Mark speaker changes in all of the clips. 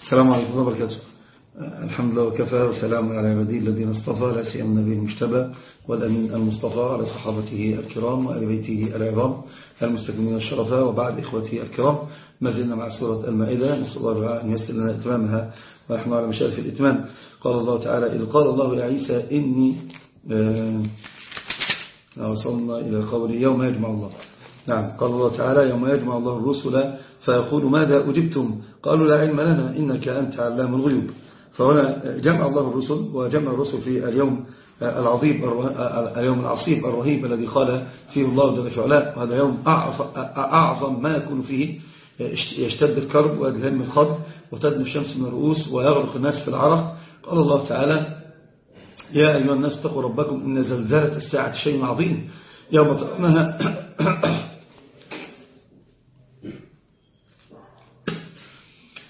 Speaker 1: السلام عليكم وبركاته الحمد لله وكفى وسلام على عباده الذين اصطفى لا سيما النبي المجتبى والأمين المصطفى على صحابته الكرام وآل بيته العظام المستكملين الشرفاء وبعد إخوتي الكرام ما زلنا مع سورة المائدة نسأل الله أن يسر لنا إتمامها ونحن على مشارف الإتمام قال الله تعالى إذ قال الله لعيسى إني آه، وصلنا إلى قول يوم يجمع الله نعم قال الله تعالى يوم يجمع الله الرسل فيقول ماذا أجبتم قالوا لا علم لنا إنك أنت علام الغيوب فهنا جمع الله الرسل وجمع الرسل في اليوم العظيم اليوم العصيب الرهيب الذي قال فيه الله جل وعلا وهذا يوم أعظم ما يكون فيه يشتد الكرب ويدهم الخض وتدنو الشمس من الرؤوس ويغرق الناس في العرق قال الله تعالى يا أيها الناس اتقوا ربكم إن زلزلة الساعة شيء عظيم يوم ترونها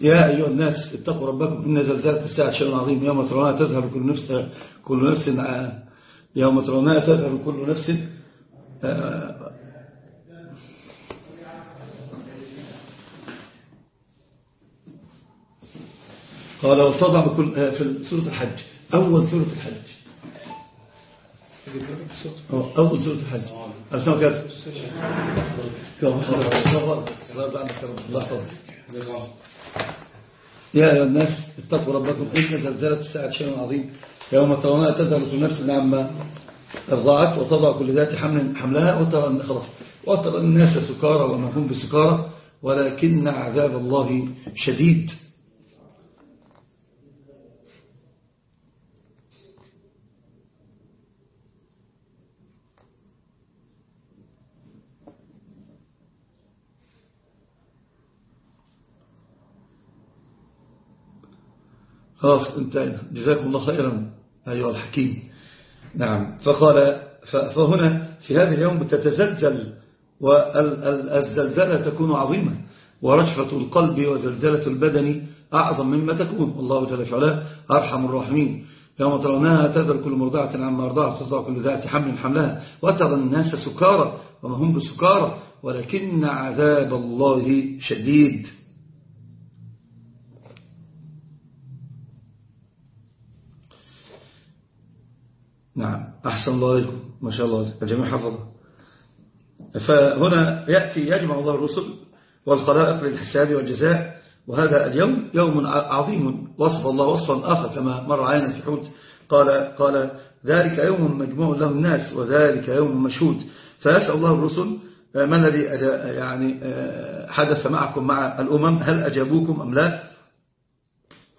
Speaker 1: يا أيها الناس اتقوا ربكم إن زلزلة الساعة شيء عظيم يوم ترونها تذهب كل نفس كل نفس آه، يوم ترونها تذهب كل نفس آه. قال وصدع بكل آه، في سورة الحج أول سورة الحج أول سورة الحج أسمع كذا الله يحفظك الله يحفظك يا أيها الناس اتقوا ربكم إن زلزلة الساعة شيء عظيم يوم ترونها تذهل كل نفس عما ارضعت وتضع كل ذات حمل حملها وترى أن خلاص وترى الناس سكارى وما هم بسكارى ولكن عذاب الله شديد خلاص انتهينا جزاكم الله خيرا أيها الحكيم نعم فقال فهنا في هذا اليوم تتزلزل والزلزلة تكون عظيمة ورشفة القلب وزلزلة البدن أعظم مما تكون الله جل وعلا أرحم الراحمين يوم ترونها تذر كل مرضعة عما أرضعت تضع كل ذات حمل حملها وترى الناس سكارى وما هم بسكارى ولكن عذاب الله شديد نعم أحسن الله إليكم ما شاء الله الجميع حفظه فهنا يأتي يجمع الله الرسل والخلائق للحساب والجزاء وهذا اليوم يوم عظيم وصف الله وصفا آخر كما مر علينا في الحوت قال, قال ذلك يوم مجموع له الناس وذلك يوم مشهود فأسأل الله الرسل آه، ما الذي يعني آه، حدث معكم مع الأمم هل أجابوكم أم لا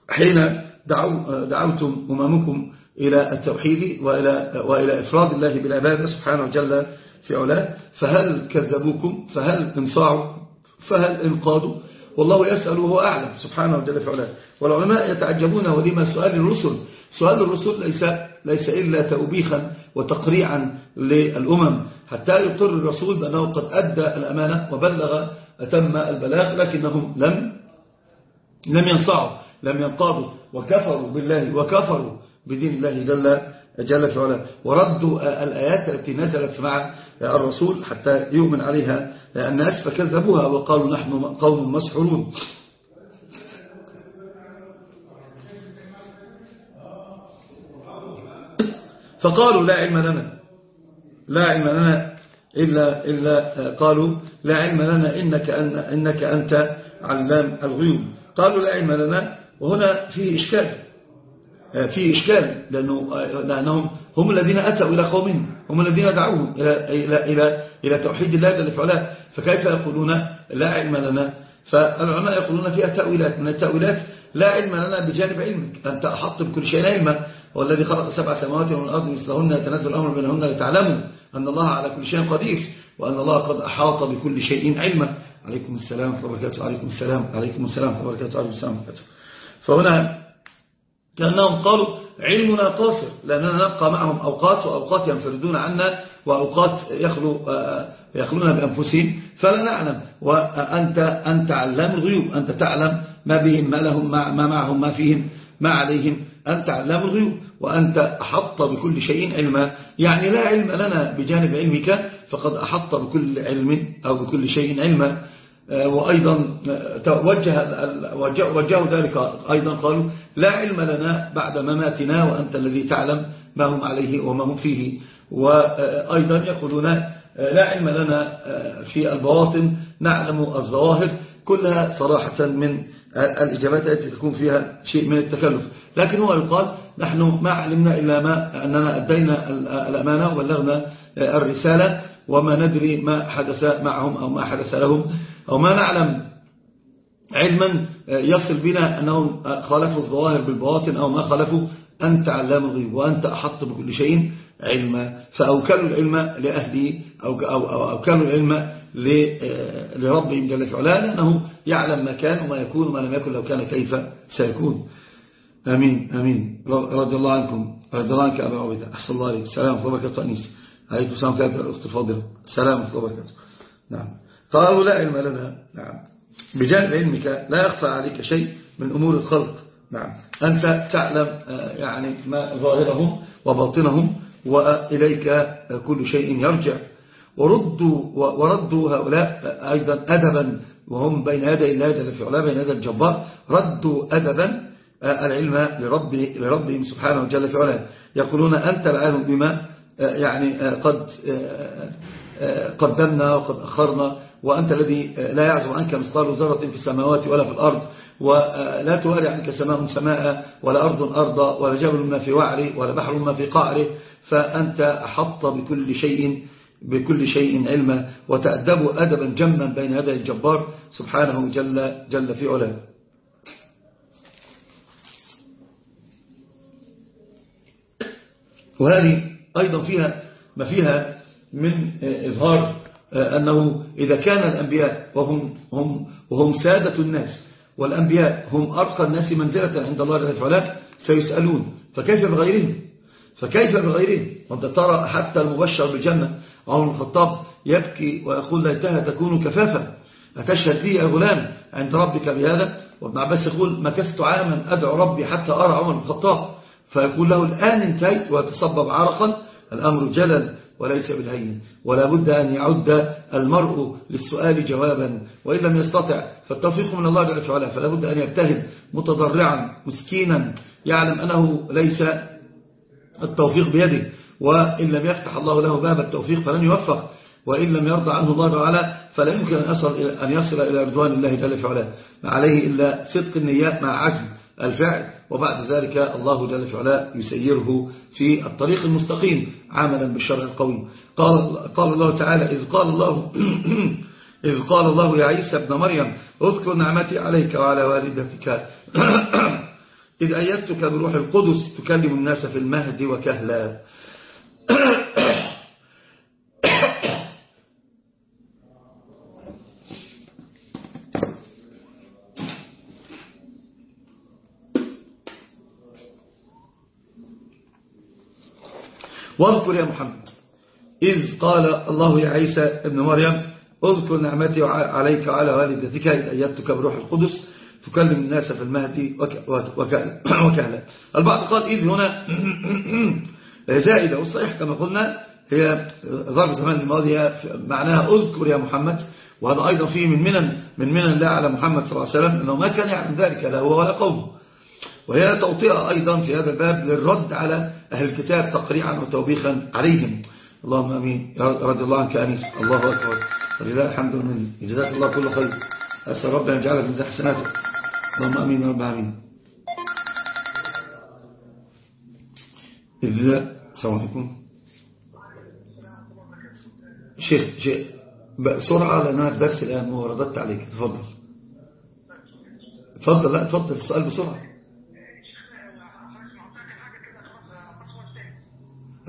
Speaker 1: حين دعو آه، دعوتم أممكم إلى التوحيد وإلى, وإلى إفراد الله بالعبادة سبحانه وجل في علاه فهل كذبوكم فهل انصاعوا فهل انقادوا والله يسأل وهو أعلم سبحانه وجل في علاه والعلماء يتعجبون ولما سؤال الرسل سؤال الرسل ليس, ليس إلا توبيخا وتقريعا للأمم حتى يقر الرسول بأنه قد أدى الأمانة وبلغ أتم البلاغ لكنهم لم لم ينصعوا لم ينقادوا وكفروا بالله وكفروا بدين الله جل, جل في علاه وردوا الآيات التي نزلت مع الرسول حتى يؤمن عليها الناس فكذبوها وقالوا نحن قوم مسحورون فقالوا لا علم لنا لا علم لنا إلا, إلا قالوا لا علم لنا إنك, أن إنك أنت علام الغيوب قالوا لا علم لنا وهنا فيه إشكال آه، فيه إشكال لأنه آه، لأنهم هم الذين أتوا إلى قومهم هم الذين دعوهم إلى, إلى, إلى, إلى توحيد الله جل فعلا فكيف يقولون لا علم لنا فالعلماء يقولون فيها تأويلات من التأويلات لا علم لنا بجانب علمك أنت أحط بكل شيء علما والذي خلق سبع سماوات الأرض مثلهن يتنزل الأمر بينهن لتعلموا أن الله على كل شيء قدير وأن الله قد أحاط بكل شيء علما عليكم السلام ورحمة الله وبركاته عليكم السلام عليكم السلام ورحمة الله وبركاته عليكم السلام ورحمة الله وبركاته فهنا كأنهم قالوا علمنا قاصر لأننا نبقى معهم أوقات وأوقات ينفردون عنا وأوقات يخلو آه، يخلونا بأنفسهم فلا نعلم وأنت أنت علام الغيوب أنت تعلم ما بهم ما لهم ما, ما معهم ما فيهم ما عليهم أنت علام الغيوب وأنت أحط بكل شيء علما يعني لا علم لنا بجانب علمك فقد أحط بكل علم أو بكل شيء علما آه، وأيضا آه، توجه وجهوا ذلك أيضا قالوا لا علم لنا بعد مماتنا وأنت الذي تعلم ما هم عليه وما هم فيه وأيضا يقولون آه، لا علم لنا في البواطن نعلم الظواهر كلها صراحة من الإجابات التي تكون فيها شيء من التكلف لكن هو يقال نحن ما علمنا إلا ما أننا أدينا الأمانة وبلغنا الرسالة وما ندري ما حدث معهم أو ما حدث لهم أو ما نعلم علما يصل بنا أنهم خالفوا الظواهر بالبواطن أو ما خالفوا أنت علام الغيب وأنت أحط بكل شيء علما فأوكلوا العلم لأهله أو, أو, أو أوكلوا العلم آه، لربهم جل في علاه لأنه يعلم ما كان وما يكون وما لم يكن لو كان كيف سيكون أمين أمين رضي الله عنكم رضي الله عنك أبا عبيدة أحسن الله عليك سلام أخطبك يا أنيس عليكم السلام كانت الأخت الفاضلة سلام أخطبك نعم قالوا لا علم لنا نعم بجانب علمك لا يخفى عليك شيء من أمور الخلق نعم أنت تعلم آه، يعني ما ظاهرهم وباطنهم وإليك كل شيء يرجع وردوا, وردوا هؤلاء أيضا أدبا وهم بين يدي الله جل في علاه بين يدي الجبار ردوا أدبا آه، العلم لرب لربهم سبحانه وجل في علاه يقولون أنت العالم بما آه، يعني آه، قد قدمنا وقد أخرنا وأنت الذي لا يعزم عنك مثقال ذرة في السماوات ولا في الأرض ولا توارع عنك سماء سماء ولا أرض أرضا ولا جبل ما في وعري ولا بحر ما في قعره فأنت أحط بكل شيء بكل شيء علما وتأدبوا أدبا جما بين هذا الجبار سبحانه جل, جل في علاه وهذه أيضا فيها ما فيها من إظهار آه، أنه إذا كان الأنبياء وهم, هم وهم سادة الناس والأنبياء هم أرقى الناس منزلة عند الله جل وعلا سيسألون فكيف بغيرهم فكيف بغيرهم وانت ترى حتى المبشر بالجنة عمر بن الخطاب يبكي ويقول ليتها تكون كفافا أتشهد لي يا غلام عند ربك بهذا وابن عباس يقول مكثت عاما أدعو ربي حتى أرى عمر بن الخطاب فيقول له الآن انتهيت وتصبب عرقا الأمر جلل وليس بالهين ولا بد أن يعد المرء للسؤال جوابا وإن لم يستطع فالتوفيق من الله جل وعلا فلا بد أن يجتهد متضرعا مسكينا يعلم أنه ليس التوفيق بيده وإن لم يفتح الله له باب التوفيق فلن يوفق وإن لم يرضى عنه الله تعالى فلا يمكن أن يصل إلى, أن يصل إلى رضوان الله جل وعلا ما عليه إلا صدق النيات مع عزم الفعل وبعد ذلك الله جل وعلا يسيره في الطريق المستقيم عملا بالشرع القوي قال, قال الله تعالى إذ قال الله إذ قال الله يا عيسى ابن مريم اذكر نعمتي عليك وعلى والدتك إذ أيدتك بروح القدس تكلم الناس في المهد وكهلا واذكر يا محمد إذ قال الله يا عيسى ابن مريم اذكر نعمتي عليك وعلى والدتك إذ أيدتك بروح القدس تكلم الناس في المهدي وكهلا البعض قال إذ هنا زائدة والصحيح كما قلنا هي ظرف زمان الماضي معناها أذكر يا محمد وهذا أيضا فيه من منن من منن لا على محمد صلى الله عليه وسلم أنه ما كان يعلم ذلك لا هو ولا قومه وهي توطئة أيضا في هذا الباب للرد على أهل الكتاب تقريعا وتوبيخا عليهم اللهم أمين رضي الله عنك أنيس الله أكبر ولله الحمد مني جزاك الله كل خير أسأل ربنا أن يجعلك من حسناتك اللهم أمين رب العالمين إذ السلام عليكم شيخ شيخ بسرعة لأن أنا في درس الآن ورددت عليك تفضل تفضل لا تفضل السؤال بسرعة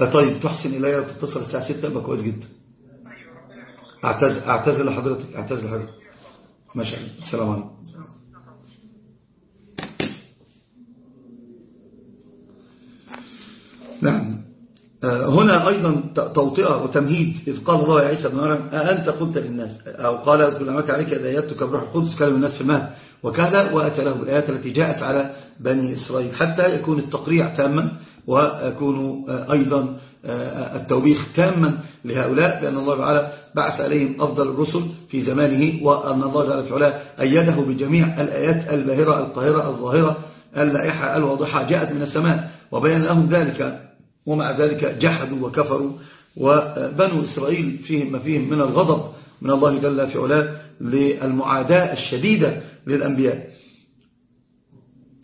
Speaker 1: آه، طيب تحسن إلي وتتصل الساعة 6 أبقى كويس جدا اعتذر اعتذر لحضرتك اعتذر لحضرتك الله السلام عليكم نعم آه، هنا أيضا توطئة وتمهيد إذ قال الله يا عيسى بن مريم أأنت قلت للناس أو قال كلما عليك إذا أيدتك بروح القدس كلم الناس في المهد وكذا وأتى له الآيات التي جاءت على بني إسرائيل حتى يكون التقريع تاما ويكون آه، أيضا آه، التوبيخ تاما لهؤلاء بأن الله تعالى بعث عليهم أفضل الرسل في زمانه وأن الله تعالى فعلا أيده بجميع الآيات الباهرة القاهرة الظاهرة اللائحة الواضحة جاءت من السماء وبين لهم ذلك ومع ذلك جحدوا وكفروا وبنو إسرائيل فيهم ما فيهم من الغضب من الله جل في علاه للمعاداة الشديدة للأنبياء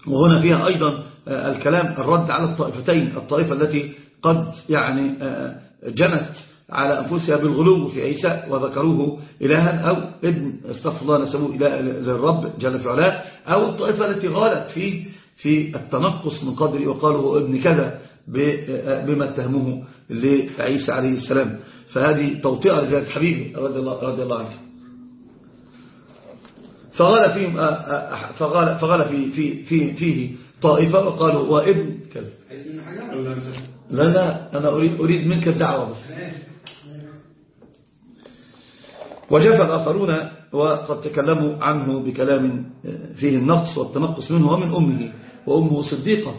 Speaker 1: وهنا فيها أيضا آه، الكلام الرد على الطائفتين الطائفة التي قد يعني آه، جنت على أنفسها بالغلو في عيسى وذكروه إلها أو ابن استغفر الله نسبوه إله للرب جل في علاه أو الطائفة التي غالت في في التنقص من قدره وقالوا ابن كذا بما اتهموه لعيسى عليه السلام فهذه توطئة لجلالة حبيبي رضي الله, رضي الله عنه فقال فيهم آه، آه، فقال فقال في في في فيه طائفة وقالوا وابن كذا لا لا أنا أريد أريد منك الدعوة بس وجف الآخرون وقد تكلموا عنه بكلام آه، فيه النقص والتنقص منه ومن أمه وأمه صديقة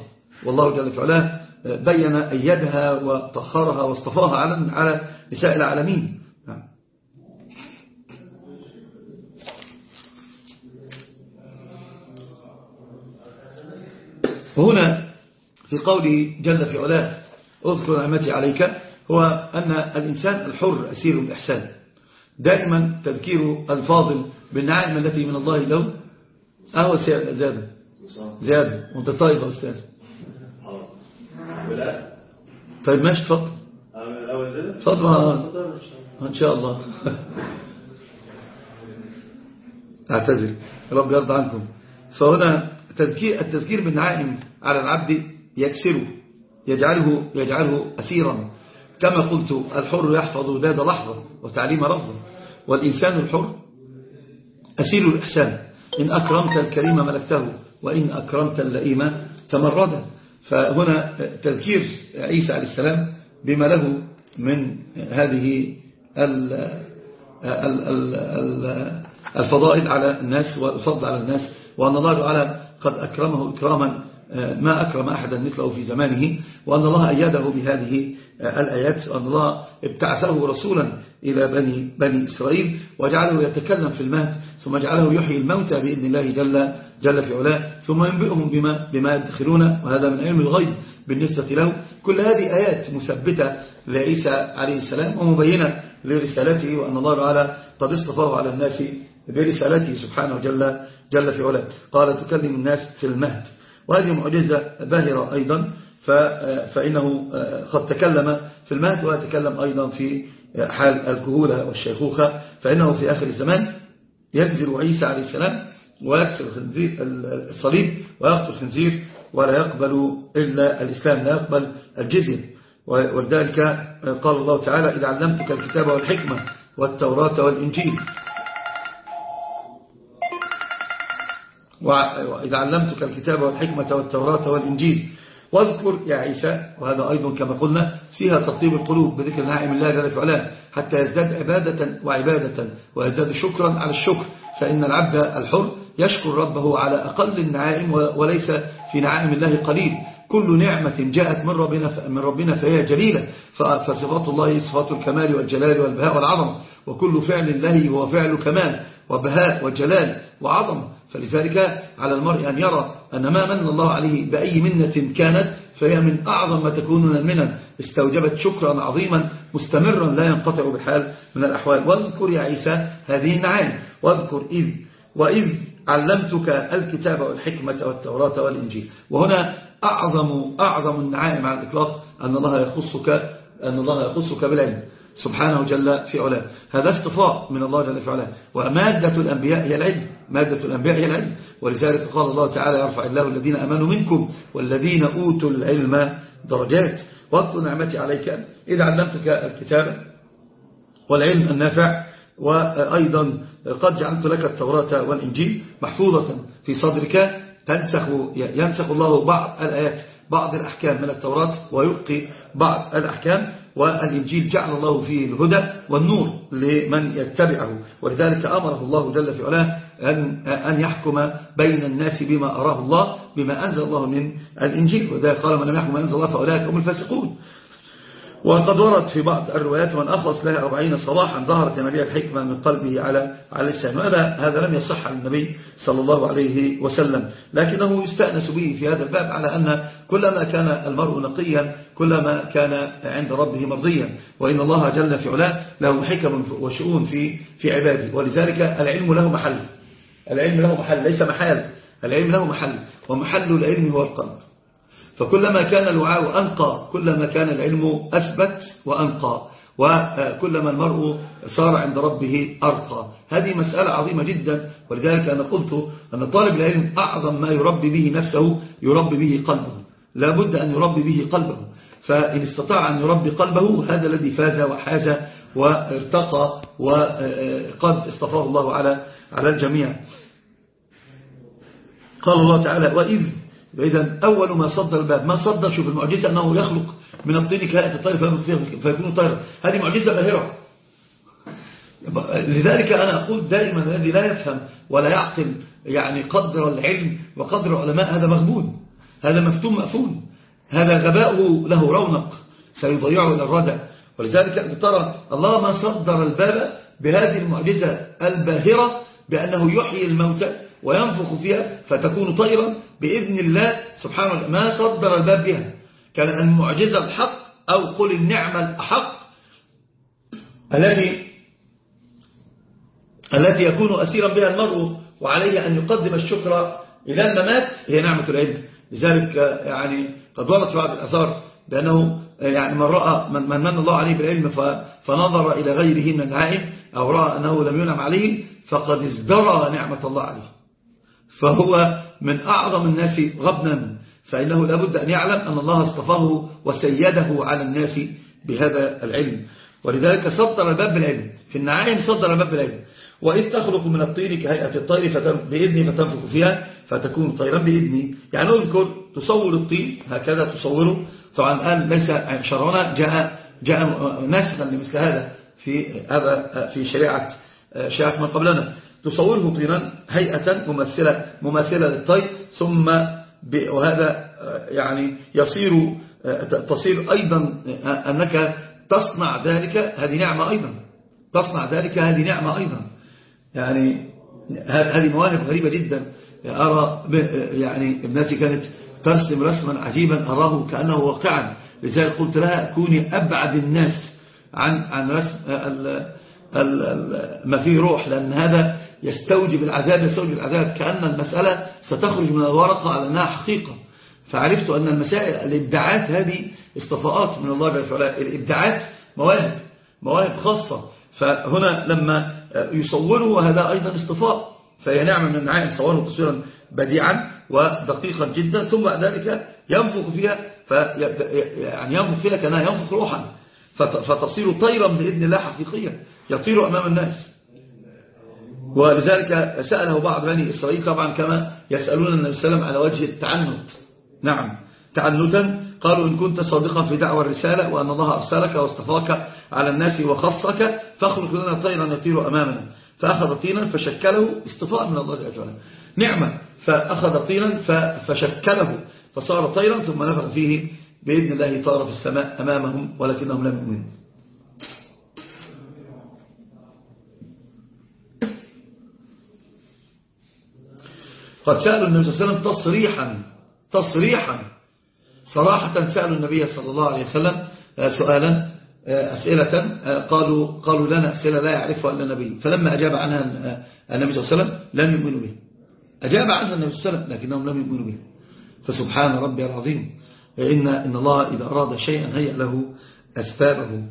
Speaker 1: والله جل في علاه بين أيدها وطهرها واصطفاها على نساء العالمين هنا في قوله جل في علاه اذكر نعمتي عليك هو أن الإنسان الحر أسير الإحسان دائما تذكير الفاضل بالنعم التي من الله له أهو زيادة زيادة وانت طيب أستاذ طيب ماشي تفضل آه. تفضل ان شاء الله اعتذر رب يرضى عنكم فهنا تذكير التذكير بالنعائم على العبد يكسره يجعله يجعله أسيرا كما قلت الحر يحفظ داد لحظة وتعليم لفظة والإنسان الحر أسير الإحسان إن أكرمت الكريم ملكته وإن أكرمت اللئيم تمردا فهنا تذكير عيسى عليه السلام بما له من هذه الفضائل على الناس والفضل على الناس وأن الله تعالى قد أكرمه إكراما آه، ما أكرم أحدا مثله في زمانه وأن الله أيده بهذه آه، الآيات وأن الله ابتعثه رسولا إلى بني, بني إسرائيل وجعله يتكلم في المهد ثم جعله يحيي الموتى بإذن الله جل, جل في علاه ثم ينبئهم بما, بما يدخلون وهذا من علم الغيب بالنسبة له كل هذه آيات مثبتة لعيسى عليه السلام ومبينة لرسالته وأن الله تعالى قد اصطفاه على الناس برسالته سبحانه جل, جل في علاه قال تكلم الناس في المهد وهذه معجزة باهرة أيضا فإنه آه، قد تكلم في المهد ويتكلم أيضا في حال الكهولة والشيخوخة فإنه في آخر الزمان ينزل عيسى عليه السلام ويكسر الخنزير الصليب ويقتل الخنزير ولا يقبل إلا الإسلام لا يقبل الجزية ولذلك قال الله تعالى إذا علمتك الكتاب والحكمة والتوراة والإنجيل وإذا علمتك الكتاب والحكمة والتوراة والإنجيل واذكر يا عيسى وهذا أيضا كما قلنا فيها تطيب القلوب بذكر نعيم الله جل وعلا حتى يزداد عبادة وعبادة ويزداد شكرا على الشكر فإن العبد الحر يشكر ربه على أقل النعائم وليس في نعائم الله قليل كل نعمة جاءت من ربنا, من ربنا فهي جليلة فصفات الله صفات الكمال والجلال والبهاء والعظم وكل فعل الله هو فعل كمال وبهاء وجلال وعظمة فلذلك على المرء أن يرى أن ما من الله عليه بأي منة كانت فهي من أعظم ما تكون من المنن استوجبت شكرا عظيما مستمرا لا ينقطع بحال من الأحوال واذكر يا عيسى هذه النعام واذكر إذ وإذ علمتك الكتاب والحكمة والتوراة والإنجيل وهنا أعظم, أعظم النعائم على الإطلاق أن الله يخصك أن الله يخصك بالعلم سبحانه جل في علاه هذا اصطفاء من الله جل في علاه ومادة الأنبياء هي العلم مادة الأنبياء هي العلم ولذلك قال الله تعالى يرفع الله الذين أمنوا منكم والذين أوتوا العلم درجات واذكر نعمتي عليك إذا علمتك الكتاب والعلم النافع وأيضا قد جعلت لك التوراة والإنجيل محفوظة في صدرك تنسخ ينسخ الله بعض الآيات بعض الأحكام من التوراة ويبقي بعض الأحكام والإنجيل جعل الله فيه الهدى والنور لمن يتبعه ولذلك أمره الله جل في علاه أن, أن يحكم بين الناس بما أراه الله بما أنزل الله من الإنجيل وذلك قال من لم يحكم من أنزل الله فأولئك هم الفاسقون وقد ورد في بعض الروايات من أخلص لها أربعين صباحا ظهرت النبي الحكمة من قلبه على على الشام هذا هذا لم يصح عن النبي صلى الله عليه وسلم لكنه يستأنس به في هذا الباب على أن كلما كان المرء نقيا كلما كان عند ربه مرضيا وإن الله جل في علاه له حكم وشؤون في في عباده ولذلك العلم له محل العلم له محل ليس محال العلم له محل ومحل العلم هو القلب فكلما كان الوعاء أنقى كلما كان العلم أثبت وأنقى وكلما المرء صار عند ربه أرقى هذه مسألة عظيمة جدا ولذلك أنا قلت أن طالب العلم أعظم ما يربي به نفسه يربي به قلبه لا بد أن يربي به قلبه فإن استطاع أن يربي قلبه هذا الذي فاز وحاز وارتقى وقد اصطفاه الله على على الجميع قال الله تعالى وإذ إذا أول ما صد الباب ما صد شوف المعجزة أنه يخلق من الطين كهيئة الطير فيكون طيرا هذه معجزة باهرة لذلك أنا أقول دائما الذي لا يفهم ولا يعقل يعني قدر العلم وقدر العلماء هذا مغبون هذا مفتون مأفون هذا غباؤه له رونق سيضيعه إلى الردع ولذلك ترى الله ما صدر الباب بهذه المعجزة الباهرة بأنه يحيي الموتى وينفخ فيها فتكون طيرا بإذن الله سبحانه وتعالى ما صدر الباب بها كان المعجزة الحق أو قل النعمة الأحق التي التي يكون أسيرا بها المرء وعليه أن يقدم الشكر إلى الممات هي نعمة العلم لذلك يعني قد ورد في بعض الأثار بأنه يعني من رأى من, من من الله عليه بالعلم فنظر إلى غيره من العائم أو رأى أنه لم ينعم عليه فقد ازدرى نعمة الله عليه فهو من أعظم الناس غبنا فإنه لابد أن يعلم أن الله اصطفاه وسيده على الناس بهذا العلم ولذلك صدر الباب بالعلم في النعائم صدر الباب بالعلم وإذ تخلق من الطير كهيئة الطير بإذني فتنفخ فيها فتكون طيرا بإذني يعني اذكر تصور الطير هكذا تصوره طبعا الآن ليس شرعنا جاء جاء نسخا لمثل هذا في هذا في شريعة شريعة آه، من قبلنا تصوره طينا هيئة ممثلة, ممثلة للطي ثم وهذا آه، يعني يصير آه، تصير أيضا آه، أنك تصنع ذلك هذه نعمة أيضا تصنع ذلك هذه نعمة أيضا يعني هذه مواهب غريبة جدا أرى يعني ابنتي كانت ترسم رسما عجيبا أراه كأنه واقعا لذلك قلت لها كوني أبعد الناس عن عن رسم ما فيه روح لأن هذا يستوجب العذاب يستوجب العذاب كأن المسألة ستخرج من الورقة على أنها حقيقة فعرفت أن المسائل الإبداعات هذه استفاءات من الله جل وعلا الإبداعات مواهب مواهب خاصة فهنا لما يصوره هذا أيضا استفاء فهي نعمة من النعائم صوره تصويرا بديعا ودقيقا جدا ثم بعد ذلك ينفخ فيها يعني ينفخ فيها كأنها ينفخ روحا فتصير طيرا بإذن الله حقيقيا يطير أمام الناس ولذلك سأله بعض بني إسرائيل طبعا كما يسألون النبي صلى الله عليه وسلم على وجه التعنت نعم تعنتا قالوا إن كنت صادقا في دعوى الرسالة وأن الله أرسلك واصطفاك على الناس وخصك فاخرج لنا طيرا يطير أمامنا فأخذ طينا فشكله استفاء من الله جل وعلا نعمة فأخذ طينا فشكله فصار طيرا ثم نفخ فيه بإذن الله طار في السماء أمامهم ولكنهم لم يؤمنوا قد سألوا النبي صلى الله عليه وسلم تصريحا تصريحا صراحة سألوا النبي صلى الله عليه وسلم آه، سؤالا آه، أسئلة آه، قالوا, قالوا لنا أسئلة لا يعرفها إلا النبي فلما أجاب عنها النبي صلى الله عليه وسلم لم يؤمنوا بها أجاب عنها النبي صلى الله عليه وسلم لكنهم لم يؤمنوا بها فسبحان ربي العظيم إن, إن الله إذا أراد شيئا هيأ له أسبابه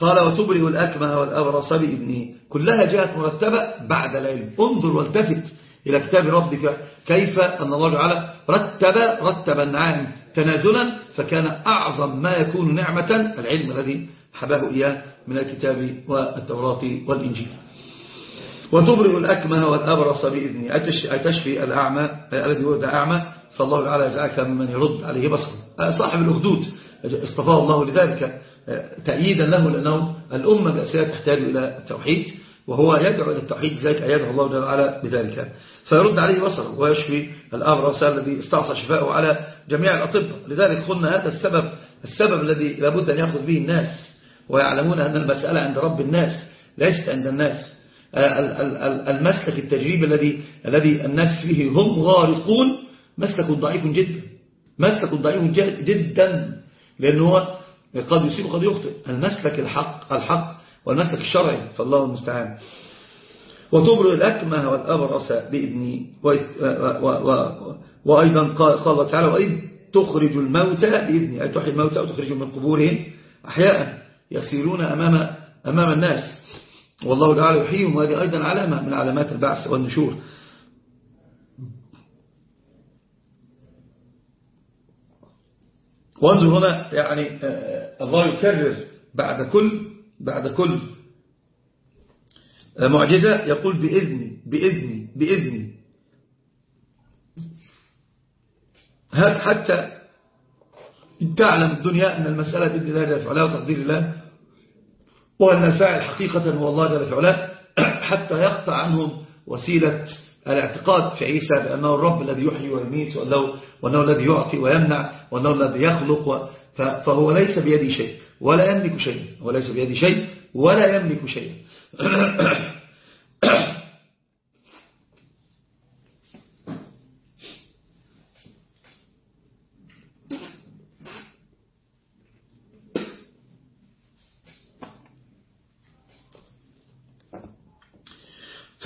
Speaker 1: قال وتبرئ الأكمه والأبرص بإبنه كلها جاءت مرتبة بعد العلم انظر والتفت إلى كتاب ربك كيف أن الله تعالى رتب رتب النعام تنازلا فكان أعظم ما يكون نعمة العلم الذي حباه إياه من الكتاب والتوراة والإنجيل وتبرئ الأكمه والأبرص بإذني أتشفي الأعمى الذي ولد أعمى فالله تعالى يجعلك ممن يرد عليه بصر صاحب الأخدود اصطفاه الله لذلك تأييدا له لأنه الأمة بأسرها تحتاج إلى التوحيد وهو يدعو إلى التوحيد لذلك أيده الله تعالى بذلك فيرد عليه بصره ويشفي الأبرص الذي استعصى شفاءه على جميع الأطباء لذلك قلنا هذا السبب السبب الذي لابد أن يأخذ به الناس ويعلمون أن المسألة عند رب الناس ليست عند الناس آه، المسلك التجريب الذي الذي الناس فيه هم غارقون مسلك ضعيف جدا مسلك ضعيف جدا لأنه قد يصيب وقد يخطئ المسلك الحق الحق والمسلك الشرعي فالله المستعان وتبرئ الأكمه والأبرص بإذني وأيضا قال الله تعالى وإذ تخرج الموتى بإذني أي تحيي الموتى أو تخرجهم من قبورهم أحياء يسيرون أمام, أمام الناس والله تعالى يحييهم وهذه أيضا علامة من علامات البعث والنشور وانظر هنا يعني آه، الله يكرر بعد كل بعد كل معجزة يقول بإذني بإذني بإذني حتى تعلم الدنيا أن المسألة بإذن الله جل فعلا وتقدير الله وأن الفاعل حقيقة هو الله جل فعلا حتى يقطع عنهم وسيلة الاعتقاد في عيسى بأنه الرب الذي يحيي ويميت وأنه, وأنه الذي يعطي ويمنع وأنه الذي يخلق فهو ليس بيدي شيء ولا يملك شيء وليس بيدي شيء ولا يملك شيء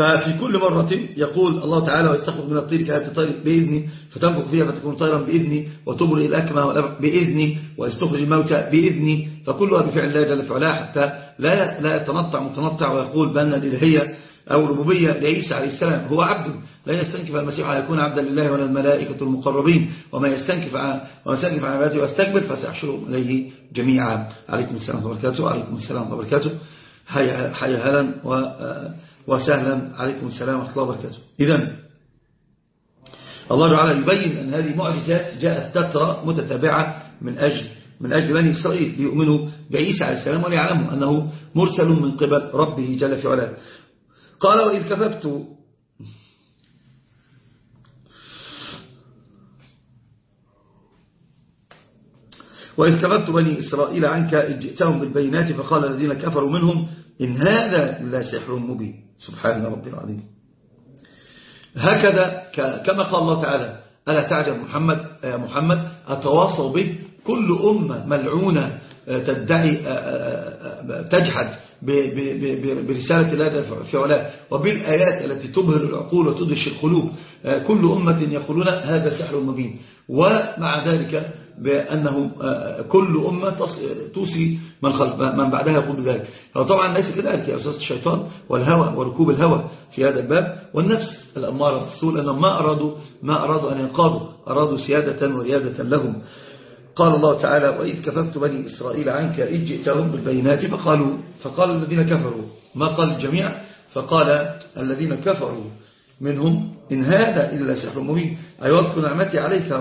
Speaker 1: ففي كل مرة يقول الله تعالى ويستخرج من الطير كهذا الطير بإذني فتنفق فيها فتكون طيرا بإذني وتبرئ الأكمى بإذني ويستخرج الموتى بإذني فكلها بفعل الله جل فعلا حتى لا لا يتنطع متنطع ويقول بأن الإلهية أو ربوبية لعيسى عليه السلام هو عبد لا يستنكف المسيح أن يكون عبدا لله ولا الملائكة المقربين وما يستنكف عن وما يستنكف عن عبادته واستكبر فسيحشرهم إليه جميعا عليكم السلام ورحمة الله وبركاته عليكم السلام ورحمة الله وبركاته حيا هلا و آه، وسهلا عليكم السلام ورحمة الله وبركاته إذا الله تعالى يبين أن هذه معجزات جاءت تترى متتابعة من أجل من أجل بني إسرائيل ليؤمنوا بعيسى عليه السلام وليعلموا أنه مرسل من قبل ربه جل في علاه قال وإذ كففت وإذ كففت بني إسرائيل عنك إذ جئتهم بالبينات فقال الذين كفروا منهم إن هذا إلا سحر مبين سبحان رب العظيم هكذا كما قال الله تعالى ألا تعجب محمد يا محمد أتواصوا به كل أمة ملعونة آه، تدعي آه، آه، تجحد برسالة الله في علاه وبالآيات التي تبهر العقول وتدهش القلوب كل أمة يقولون هذا سحر مبين ومع ذلك بأنهم آه، كل أمة توصي من, من بعدها يقول بذلك طبعا ليس كذلك يا أستاذ الشيطان والهوى وركوب الهوى في هذا الباب والنفس الأمارة بالسوء لأنهم ما أرادوا, ما أرادوا أن ينقادوا أرادوا سيادة وريادة لهم قال الله تعالى وإذ كففت بني إسرائيل عنك إذ جئتهم بالبينات فقالوا فقال الذين كفروا ما قال الجميع فقال الذين كفروا منهم إن هذا إلا سحر مبين وقت نعمتي عليك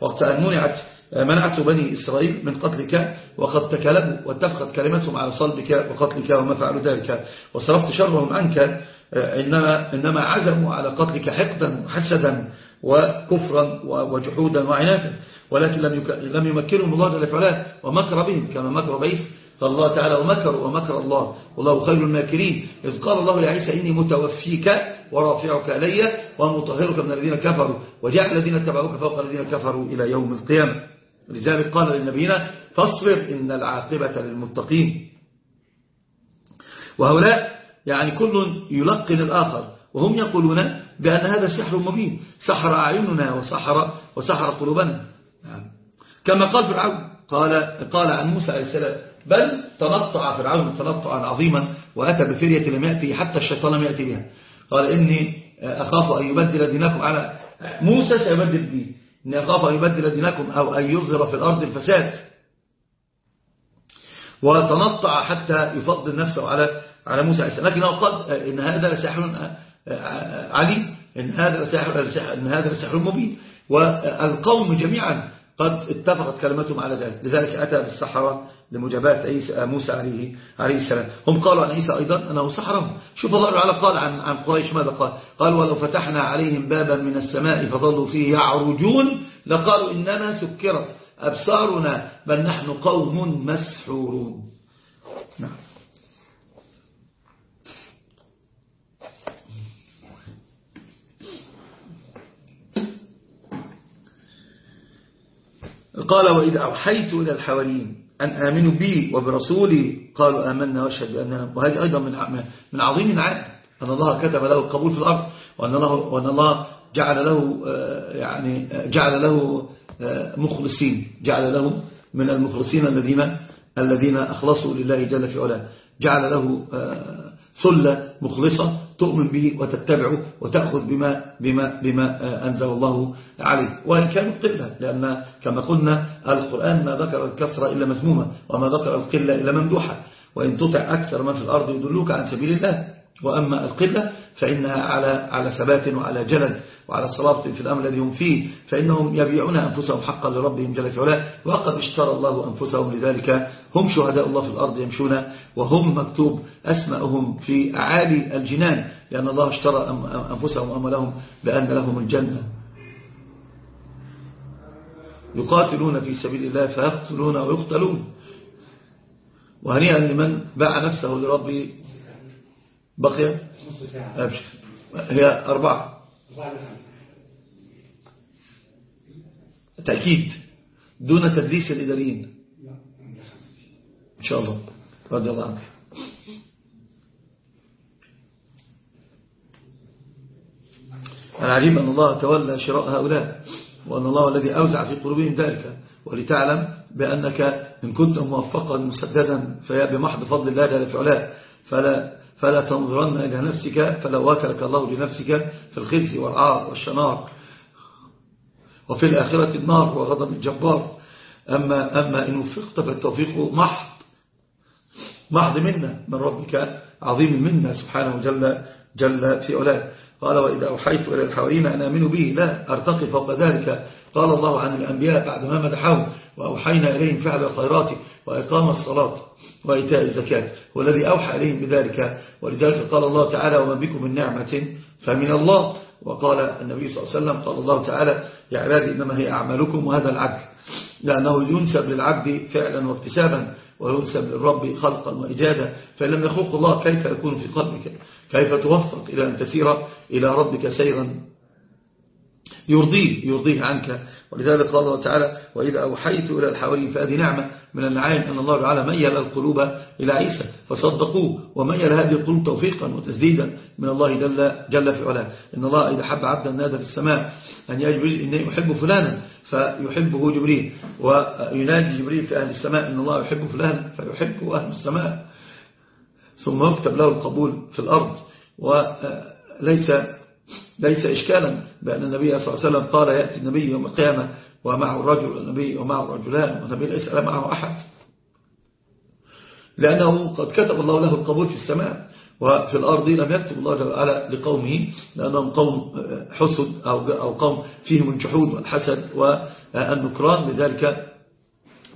Speaker 1: وقت أن منعت منعت بني إسرائيل من قتلك وقد تكلموا واتفقت كلمتهم على صلبك وقتلك وما فعلوا ذلك وصرفت شرهم عنك آه، إنما, إنما عزموا على قتلك حقدا حسدا وكفرا وجحودا وعنادا ولكن لم لم يمكنهم الله جل وعلا ومكر بهم كما مكر بيس قال الله تعالى ومكر ومكر الله والله خير الماكرين إذ قال الله لعيسى إني متوفيك ورافعك إلي ومطهرك من الذين كفروا وجعل الذين اتبعوك فوق الذين كفروا إلى يوم القيامة لذلك قال لنبينا فاصبر إن العاقبة للمتقين وهؤلاء يعني كل يلقن الآخر وهم يقولون بأن هذا سحر مبين سحر أعيننا وسحر, وسحر قلوبنا نعم. كما قال فرعون قال, قال عن موسى عليه السلام بل تنطع فرعون تنطعا عظيما وأتى بفرية لم يأتي حتى الشيطان لم يأتي بها قال إني أخاف أن يبدل دينكم على موسى سيبدل دين إن يخاف أن يبدل دينكم أو أن يظهر في الأرض الفساد وتنطع حتى يفضل نفسه على على موسى عليه السلام لكنه قد إن هذا سحر عليم إن هذا سحر إن هذا سحر مبين والقوم جميعا قد اتفقت كلمتهم على ذلك لذلك أتى بالسحرة لمجابهة آه، موسى عليه عليه السلام هم قالوا عن عيسى أيضا أنه صحراء شوف الله تعالى قال عن عن قريش ماذا قال قال ولو فتحنا عليهم بابا من السماء فظلوا فيه يعرجون لقالوا إنما سكرت أبصارنا بل نحن قوم مسحورون نعم قال وإذ أوحيت إلى الحواريين أن آمنوا بي وبرسولي قالوا آمنا واشهد بأننا وهذه أيضا من من عظيم العهد أن الله كتب له القبول في الأرض وأن الله, وأن الله جعل له آه، يعني آه، جعل له آه، مخلصين جعل له من المخلصين الذين الذين أخلصوا لله جل في علاه جعل له ثلة مخلصة تؤمن به وتتبعه وتأخذ بما, بما, بما آه، أنزل الله عليه وإن كان قلة لأن كما قلنا القرآن ما ذكر الكثرة إلا مسمومة وما ذكر القلة إلا ممدوحة وإن تطع أكثر من في الأرض يدلوك عن سبيل الله وأما القلة فإنها على على ثبات وعلى جلد وعلى صلابة في الأمر الذي هم فيه فإنهم يبيعون أنفسهم حقا لربهم جل في علاه وقد اشترى الله أنفسهم لذلك هم شهداء الله في الأرض يمشون وهم مكتوب أسمائهم في أعالي الجنان لأن الله اشترى أنفسهم وأملهم بأن لهم الجنة يقاتلون في سبيل الله فيقتلون ويقتلون وهنيئا لمن باع نفسه لربه بقي أبشر هي أربعة تأكيد دون تدريس الإداريين إن شاء الله رضي الله عنك العجيب أن الله تولى شراء هؤلاء وأن الله الذي أوزع في قلوبهم ذلك ولتعلم بأنك إن كنت موفقا مسددا فهي بمحض فضل الله جل فعلا فلا فلا تنظرن إلى نفسك فلا وكلك الله لنفسك في الخزي والعار والشنار وفي الآخرة النار وغضب الجبار أما, أما إن وفقت فالتوفيق محض محض منا من ربك عظيم منا سبحانه جل, جل في علاه قال وإذا أوحيت إلى الحوارين أن آمنوا به لا أرتقي فوق ذلك قال الله عن الأنبياء بعدما مدحهم وأوحينا إليهم فعل الخيرات وإقام الصلاة وإيتاء الزكاة والذي أوحى إليهم بذلك ولذلك قال الله تعالى وما بكم من نعمة فمن الله وقال النبي صلى الله عليه وسلم قال الله تعالى يا عبادي إنما هي أعمالكم وهذا العدل لأنه ينسب للعبد فعلا واكتسابا وينسب للرب خلقا وإجادا فإن لم يخلق الله كيف يكون في قلبك كيف توفق إلى أن تسير إلى ربك سيرا يرضيه يرضيه عنك ولذلك قال الله تعالى وإذا أوحيت إلى الحواريين فهذه نعمة من النعيم أن الله تعالى ميل القلوب إلى عيسى فصدقوه وميل هذه القلوب توفيقا وتسديدا من الله جل, جل في علاه إن الله إذا حب عبدا نادى في السماء أن يا جبريل إني أحب فلانا فيحبه جبريل وينادي جبريل في أهل السماء إن الله يحب فلانا فيحبه أهل السماء ثم يكتب له القبول في الأرض وليس آه، ليس إشكالا بأن النبي صلى الله عليه وسلم قال يأتي النبي يوم القيامة ومعه الرجل النبي ومعه الرجلان والنبي ليس معه أحد لأنه قد كتب الله له القبول في السماء وفي الأرض لم يكتب الله جل وعلا لقومه لأنهم قوم حسد أو أو قوم فيهم الجحود والحسد والنكران لذلك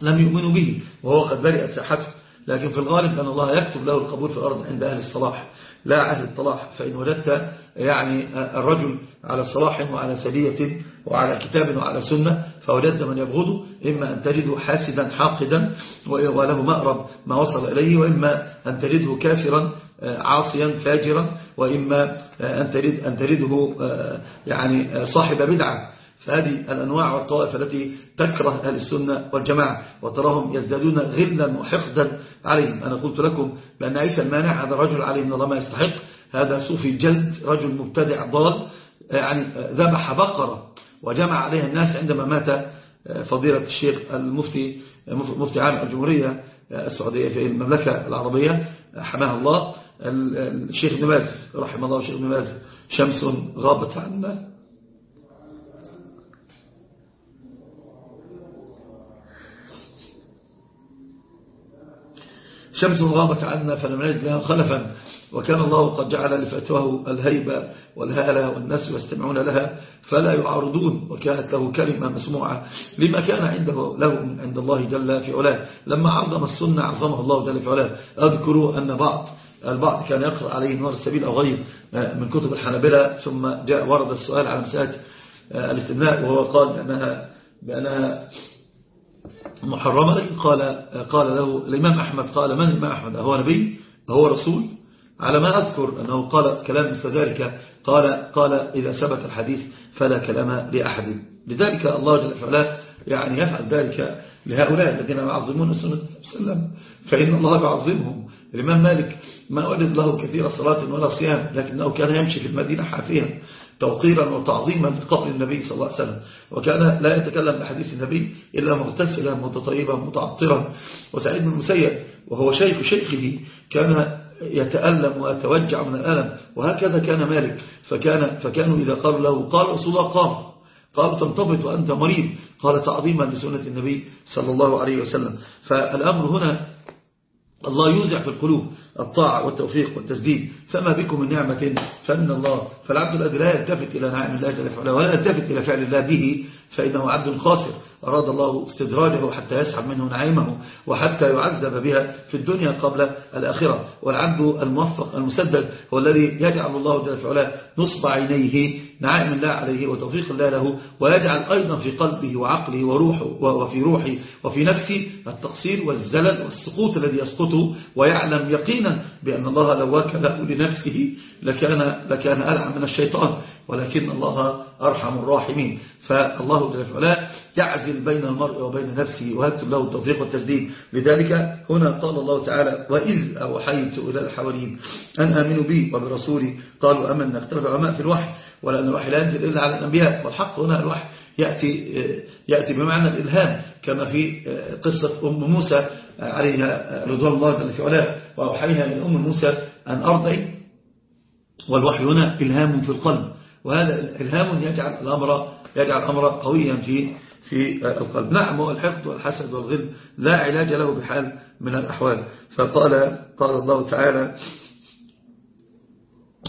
Speaker 1: لم يؤمنوا به وهو قد برئت ساحته لكن في الغالب أن الله يكتب له القبول في الأرض عند أهل الصلاح لا أهل الطلاح فإن وجدت يعني الرجل على صلاح وعلى سبية وعلى كتاب وعلى سنة فوجدت من يبغضه إما أن تجده حاسدا حاقدا وله مأرب ما وصل إليه وإما أن تجده كافرا آه، عاصيا فاجرا وإما آه، أن تجده آه، يعني صاحب بدعة فهذه الأنواع والطوائف التي تكره أهل السنة والجماعة وتراهم يزدادون غلا وحقدا عليهم أنا قلت لكم بأن عيسى المانع هذا رجل عليه من الله ما يستحق هذا صوفي جلد رجل مبتدع ضال يعني ذبح بقرة وجمع عليها الناس عندما مات فضيلة الشيخ المفتي مفتي عام الجمهورية السعودية في المملكة العربية حماها الله الشيخ ابن رحمه الله الشيخ ابن شمس غابت عنا شمس غابت عنا فلم نجد لها خلفا وكان الله قد جعل لفتواه الهيبة والهالة والناس يستمعون لها فلا يعارضون وكانت له كلمة مسموعة لما كان عنده له عند الله جل في علاه لما عظم السنة عظمه الله جل في علاه أذكروا أن بعض البعض كان يقرأ عليه نور السبيل أو غير آه، من كتب الحنابلة ثم جاء ورد السؤال على مسألة آه، الاستمناء وهو قال بأنها, بأنها محرمة لكن قال قال له الإمام أحمد قال من الإمام أحمد أهو نبي أهو رسول على ما أذكر أنه قال كلام مثل ذلك قال قال إذا ثبت الحديث فلا كلام لأحد لذلك الله جل وعلا يعني يفعل ذلك لهؤلاء الذين يعظمون سنة وسلم فإن الله يعظمهم الإمام مالك ما أعد له كثير صلاة ولا صيام لكنه كان يمشي في المدينة حافيا توقيرا وتعظيما لقبر النبي صلى الله عليه وسلم وكان لا يتكلم بحديث النبي إلا مغتسلا متطيبا متعطرا وسعيد بن المسيب وهو شيخ شيخه كان يتألم ويتوجع من الألم وهكذا كان مالك فكان فكانوا إذا قالوا له قال رسول الله قام قال تنتبط وأنت مريض قال تعظيما لسنة النبي صلى الله عليه وسلم فالأمر هنا الله يوزع في القلوب الطاعة والتوفيق والتسديد فما بكم من نعمة فمن الله فالعبد الذي لا يلتفت إلى نعم الله ولا يلتفت إلى فعل الله به فإنه عبد خاسر أراد الله استدراجه حتى يسحب منه نعيمه وحتى يعذب بها في الدنيا قبل الآخرة والعبد الموفق المسدد هو الذي يجعل الله جل وعلا نصب عينيه نعائم الله عليه وتوفيق الله له ويجعل أيضا في قلبه وعقله وروحه وفي روحه وفي نفسه التقصير والزلل والسقوط الذي يسقطه ويعلم يقينا بأن الله لو وكله لنفسه لكان, لكان ألعى من الشيطان ولكن الله أرحم الراحمين فالله جل وعلا يعزل بين المرء وبين نفسه وهبت له التوفيق والتسديد لذلك هنا قال الله تعالى وإذ أوحيت إلى الحواريين أن آمنوا بي وبرسولي قالوا أمن نختلف علماء في الوحي ولأن الوحي لا ينزل إلا على الأنبياء والحق هنا الوحي يأتي, يأتي بمعنى الإلهام كما في قصة أم موسى عليها رضوان الله جل في وأوحيها من أم موسى أن أرضي والوحي هنا إلهام في القلب وهذا إلهام يجعل الأمر يجعل الأمر قويا في في القلب نعم الحقد والحسد والغل لا علاج له بحال من الأحوال فقال قال الله تعالى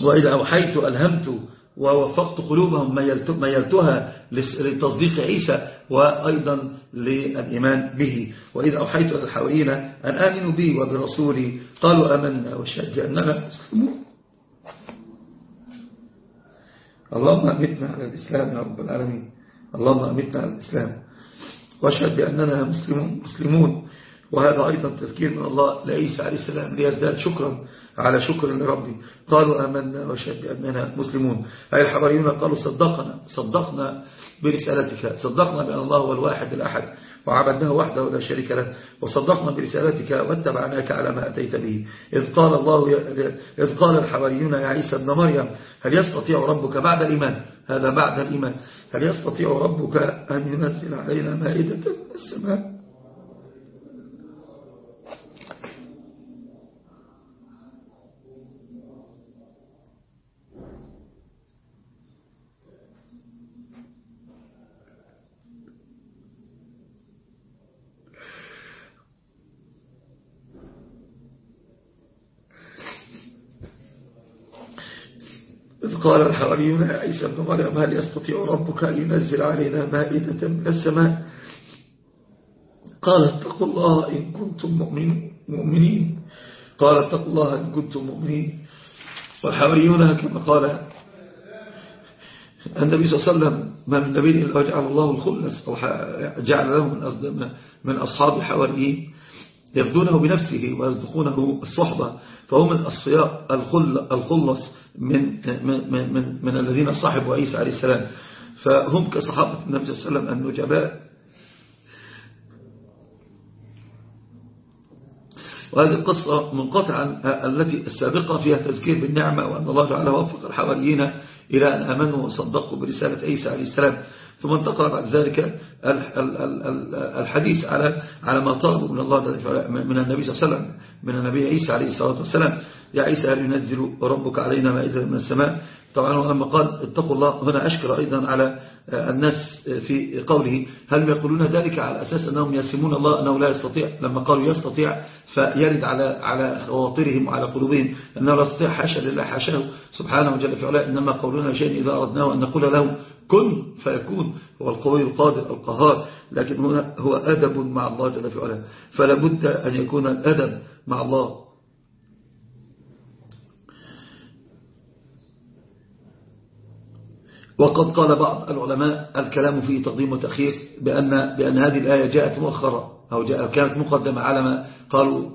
Speaker 1: وإذا أوحيت ألهمت ووفقت قلوبهم ميلتها لتصديق عيسى وأيضا للإيمان به وإذا أوحيت إلى الحوائين أن آمنوا بي وبرسولي قالوا آمنا وشهد بأننا مسلمون اللهم أمتنا على الإسلام يا رب العالمين اللهم أمتنا على الإسلام واشهد بأننا مسلمون, مسلمون وهذا أيضا تذكير من الله لعيسى عليه السلام ليزداد شكرا على شكر لربي قالوا آمنا واشهد بأننا مسلمون أي الحبريون قالوا صدقنا صدقنا برسالتك صدقنا بأن الله هو الواحد الأحد وعبدناه وحده لا شريك له وصدقنا برسالتك واتبعناك على ما أتيت به إذ قال, الله ي... إذ قال الحواريون يا عيسى ابن مريم هل يستطيع ربك بعد الإيمان هذا بعد الإيمان هل يستطيع ربك أن ينزل علينا مائدة من السماء أعرابي يا عيسى بن مريم هل يستطيع ربك أن ينزل علينا مائدة من السماء قال اتقوا الله إن كنتم مؤمن مؤمنين قال اتقوا الله إن كنتم مؤمنين والحواريون كما قال النبي صلى الله عليه وسلم ما من نبي إلا وجعل الله الخلص أو جعل له من, من أصحاب الحواريين يغدونه بنفسه ويصدقونه الصحبة فهم الأصفياء الخلص من, من, من, من الذين صاحبوا عيسى عليه السلام فهم كصحابة النبي صلى الله عليه وسلم النجباء وهذه القصة منقطعا التي السابقة فيها تذكير بالنعمة وأن الله تعالى وفق الحواريين إلى أن آمنوا وصدقوا برسالة عيسى عليه السلام ثم انتقل بعد ذلك الحديث على على ما طلبوا من الله من النبي صلى الله عليه وسلم من النبي عيسى عليه الصلاة والسلام يا عيسى هل ينزل ربك علينا مائدة من السماء طبعا هو لما قال اتقوا الله هنا أشكر أيضا على الناس في قوله هل يقولون ذلك على أساس أنهم يسمون الله أنه لا يستطيع لما قالوا يستطيع فيرد على على خواطرهم وعلى قلوبهم أنه لا يستطيع حاشا لله حاشاه سبحانه وجل في علاء إنما قولنا شيء إذا أردناه أن نقول له كن فيكون هو القوي القادر القهار لكن هنا هو أدب مع الله جل في علاء فلا بد أن يكون الأدب مع الله وقد قال بعض العلماء الكلام في تقديم وتأخير بأن, بأن هذه الآية جاءت مؤخرة أو جاء كانت مقدمة على ما قالوا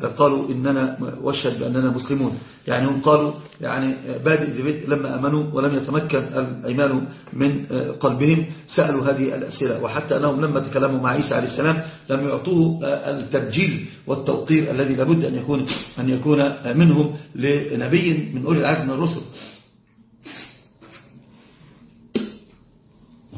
Speaker 1: آه، قالوا إننا واشهد بأننا مسلمون يعني هم قالوا يعني آه، بادئ زبيد لما أمنوا ولم يتمكن الإيمان من آه، قلبهم سألوا هذه الأسئلة وحتى أنهم لما تكلموا مع عيسى عليه السلام لم يعطوه التبجيل والتوقير الذي لابد أن يكون, أن يكون منهم لنبي من أولي العزم من الرسل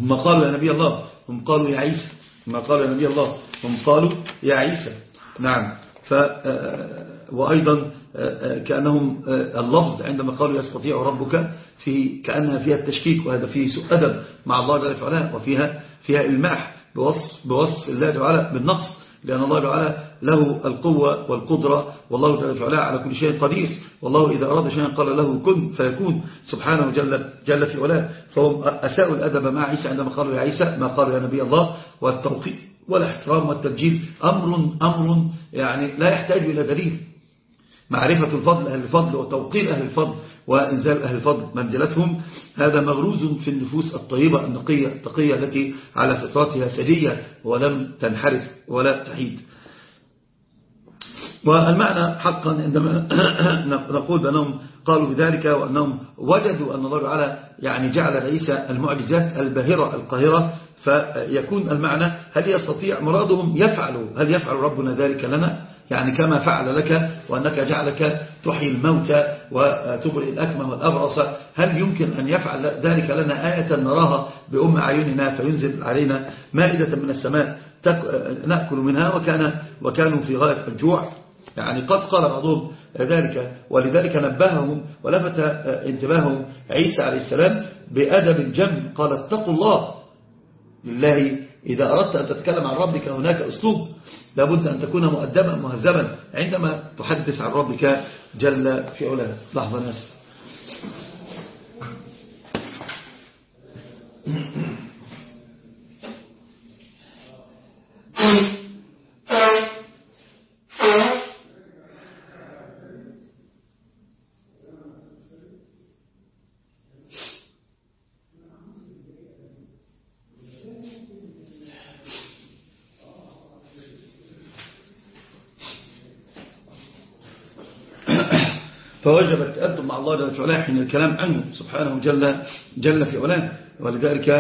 Speaker 1: هم قالوا يا نبي الله هم قالوا يا عيسى هم قالوا يا نبي الله هم قالوا يا عيسى نعم ف آه، آه، وأيضا آه، كأنهم اللفظ عندما قالوا يستطيع ربك في كأنها فيها التشكيك وهذا فيه سوء أدب مع الله جل وعلا وفيها فيها إلماح بوصف, بوصف الله جل وعلا بالنقص لأن الله تعالى له القوة والقدرة والله تعالى على كل شيء قدير والله إذا أراد شيئا قال له كن فيكون سبحانه جل, جل في علاه فهم أساءوا الأدب مع عيسى عندما قالوا يا عيسى ما قالوا يا نبي الله والتوقيت والاحترام والتبجيل أمر أمر يعني لا يحتاج إلى دليل معرفة الفضل أهل الفضل وتوقير أهل الفضل وإنزال أهل الفضل منزلتهم هذا مغروز في النفوس الطيبة النقية التقية التي على فطرتها سجية ولم تنحرف ولا تحيد والمعنى حقا عندما نقول بأنهم قالوا بذلك وأنهم وجدوا أن الله تعالى يعني جعل لعيسى المعجزات الباهرة القاهرة فيكون المعنى هل يستطيع مرادهم يفعل هل يفعل ربنا ذلك لنا يعني كما فعل لك وأنك جعلك تحيي الموتى وتبرئ الأكمه والأبرص هل يمكن أن يفعل ذلك لنا آية نراها بأم عيوننا فينزل علينا مائدة من السماء نأكل منها وكان وكانوا في غاية الجوع يعني قد قال بعضهم ذلك ولذلك نبههم ولفت انتباههم عيسى عليه السلام بأدب الجم قال اتقوا الله لله إذا أردت أن تتكلم عن ربك هناك أسلوب لابد أن تكون مؤدبا مهذبا عندما تحدث عن ربك جل في علاه لحظة ناسف Thank you. في علاه حين الكلام عنه سبحانه جل, جل في علاه ولذلك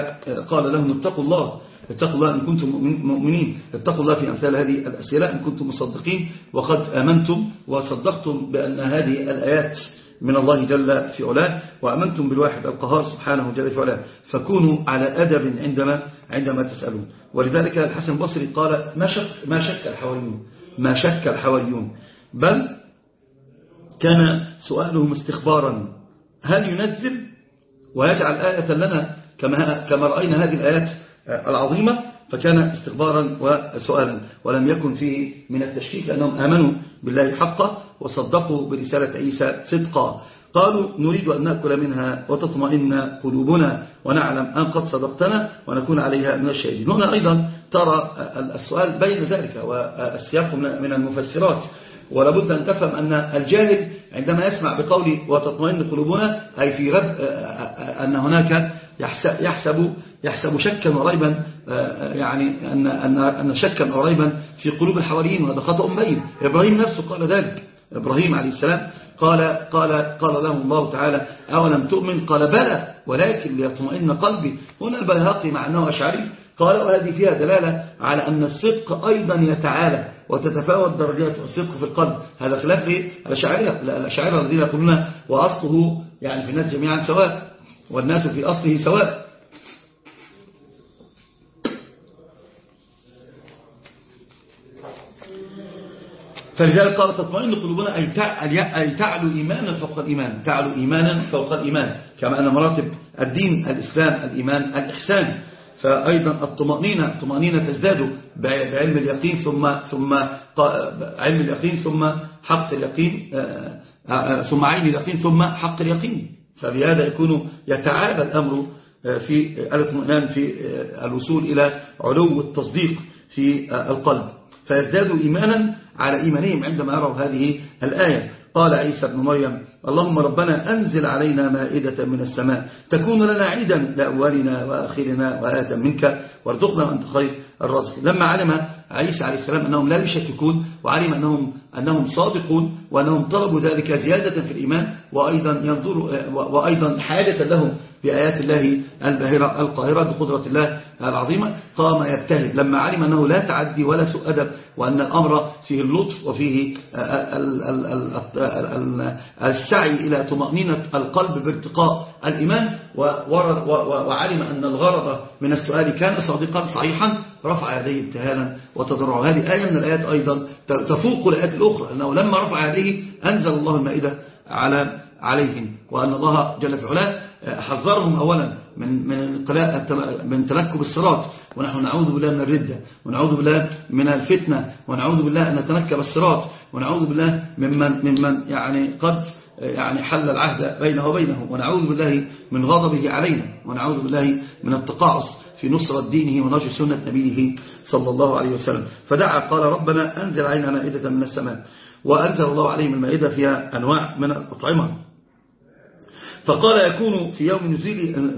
Speaker 1: قال لهم اتقوا الله اتقوا الله إن كنتم مؤمنين اتقوا الله في أمثال هذه الأسئلة إن كنتم مصدقين وقد آمنتم وصدقتم بأن هذه الآيات من الله جل في علاه وأمنتم بالواحد القهار سبحانه جل في علاه فكونوا على أدب عندما عندما تسألون ولذلك الحسن البصري قال ما شك, ما شك الحواريون ما شك الحواريون بل كان سؤالهم استخبارا هل ينزل ويجعل آية لنا كما, كما رأينا هذه الآيات العظيمة فكان استخبارا وسؤالا ولم يكن فيه من التشكيك لأنهم آمنوا بالله حقا وصدقوا برسالة عيسى صدقا قالوا نريد أن نأكل منها وتطمئن قلوبنا ونعلم أن قد صدقتنا ونكون عليها من الشهدين هنا أيضا ترى السؤال بين ذلك والسياق من المفسرات ولا بد أن تفهم أن الجاهل عندما يسمع بقولي وتطمئن قلوبنا أي في رب آه، آه، أن هناك يحسب يحسب شكا وريبا آه، يعني أن, أن, أن شكا وريبا في قلوب الحواريين وهذا خطأ بين إبراهيم نفسه قال ذلك إبراهيم عليه السلام قال, قال, قال له الله تعالى أولم تؤمن قال بلى ولكن ليطمئن قلبي هنا البلهاقي مع أنه أشعري قال وهذه فيها دلالة على أن الصدق أيضا يتعالى وتتفاوت درجات الصدق في القلب هذا خلاف الأشاعرة الأشاعرة الذين يقولون وأصله يعني في الناس جميعا سواء والناس في أصله سواء فلذلك قال تطمئن قلوبنا أي تعلو إيمانا فوق الإيمان تعلو إيمانا فوق الإيمان كما أن مراتب الدين الإسلام الإيمان الإحسان فأيضا الطمأنينة الطمأنينة تزداد بعلم اليقين ثم ثم علم اليقين ثم حق اليقين آه، آه، آه، ثم عين اليقين ثم حق اليقين فبهذا يكون يتعالى الأمر في الاطمئنان في الوصول إلى علو التصديق في القلب فيزداد إيمانا على إيمانهم عندما يروا هذه الآية قال عيسى بن مريم اللهم ربنا أنزل علينا مائدة من السماء تكون لنا عيدا لأولنا وآخرنا وآتا منك وارزقنا أنت خير الرزق لما علم عيسى عليه السلام أنهم لا يشككون وعلم أنهم, أنهم صادقون وأنهم طلبوا ذلك زيادة في الإيمان وأيضا, وأيضا حاجة لهم بآيات الله الباهرة القاهرة بقدرة الله العظيمة قام يبتهل لما علم أنه لا تعدي ولا سوء أدب وأن الأمر فيه اللطف وفيه السعي إلى طمأنينة القلب بارتقاء الإيمان وعلم أن الغرض من السؤال كان صادقا صحيحا رفع يديه ابتهالا وتضرعا هذه آية من الآيات أيضا تفوق الآيات الأخرى أنه لما رفع يديه أنزل الله المائدة على عليهم وأن الله جل في علاه حذرهم أولا من من من تنكب الصراط ونحن نعوذ بالله من الردة ونعوذ بالله من الفتنة ونعوذ بالله أن نتنكب الصراط ونعوذ بالله ممن ممن يعني قد يعني حل العهد بينه وبينه ونعوذ بالله من غضبه علينا ونعوذ بالله من التقاعس في نصرة دينه ونشر سنة نبيه صلى الله عليه وسلم فدعا قال ربنا أنزل علينا مائدة من السماء وأنزل الله عليهم المائدة فيها أنواع من الأطعمة فقال يكون في يوم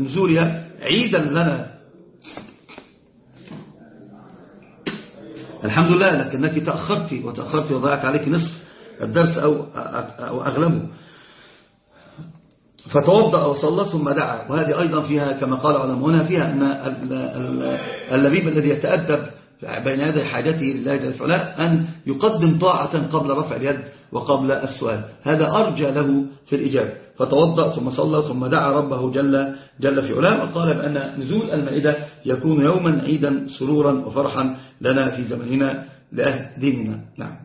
Speaker 1: نزولها عيدا لنا الحمد لله لكنك تأخرت وتأخرت وضيعت عليك نصف الدرس أو, أغلمه أغلبه فتوضأ وصلى ثم دعا وهذه أيضا فيها كما قال هنا فيها أن اللبيب الذي يتأدب بين يدي حاجته لله جل أن يقدم طاعة قبل رفع اليد وقبل السؤال هذا أرجى له في الإجابة فتوضأ ثم صلى ثم دعا ربه جل, جل في علاه قال بأن نزول المائدة يكون يوما عيدا سرورا وفرحا لنا في زمننا لأهل ديننا نعم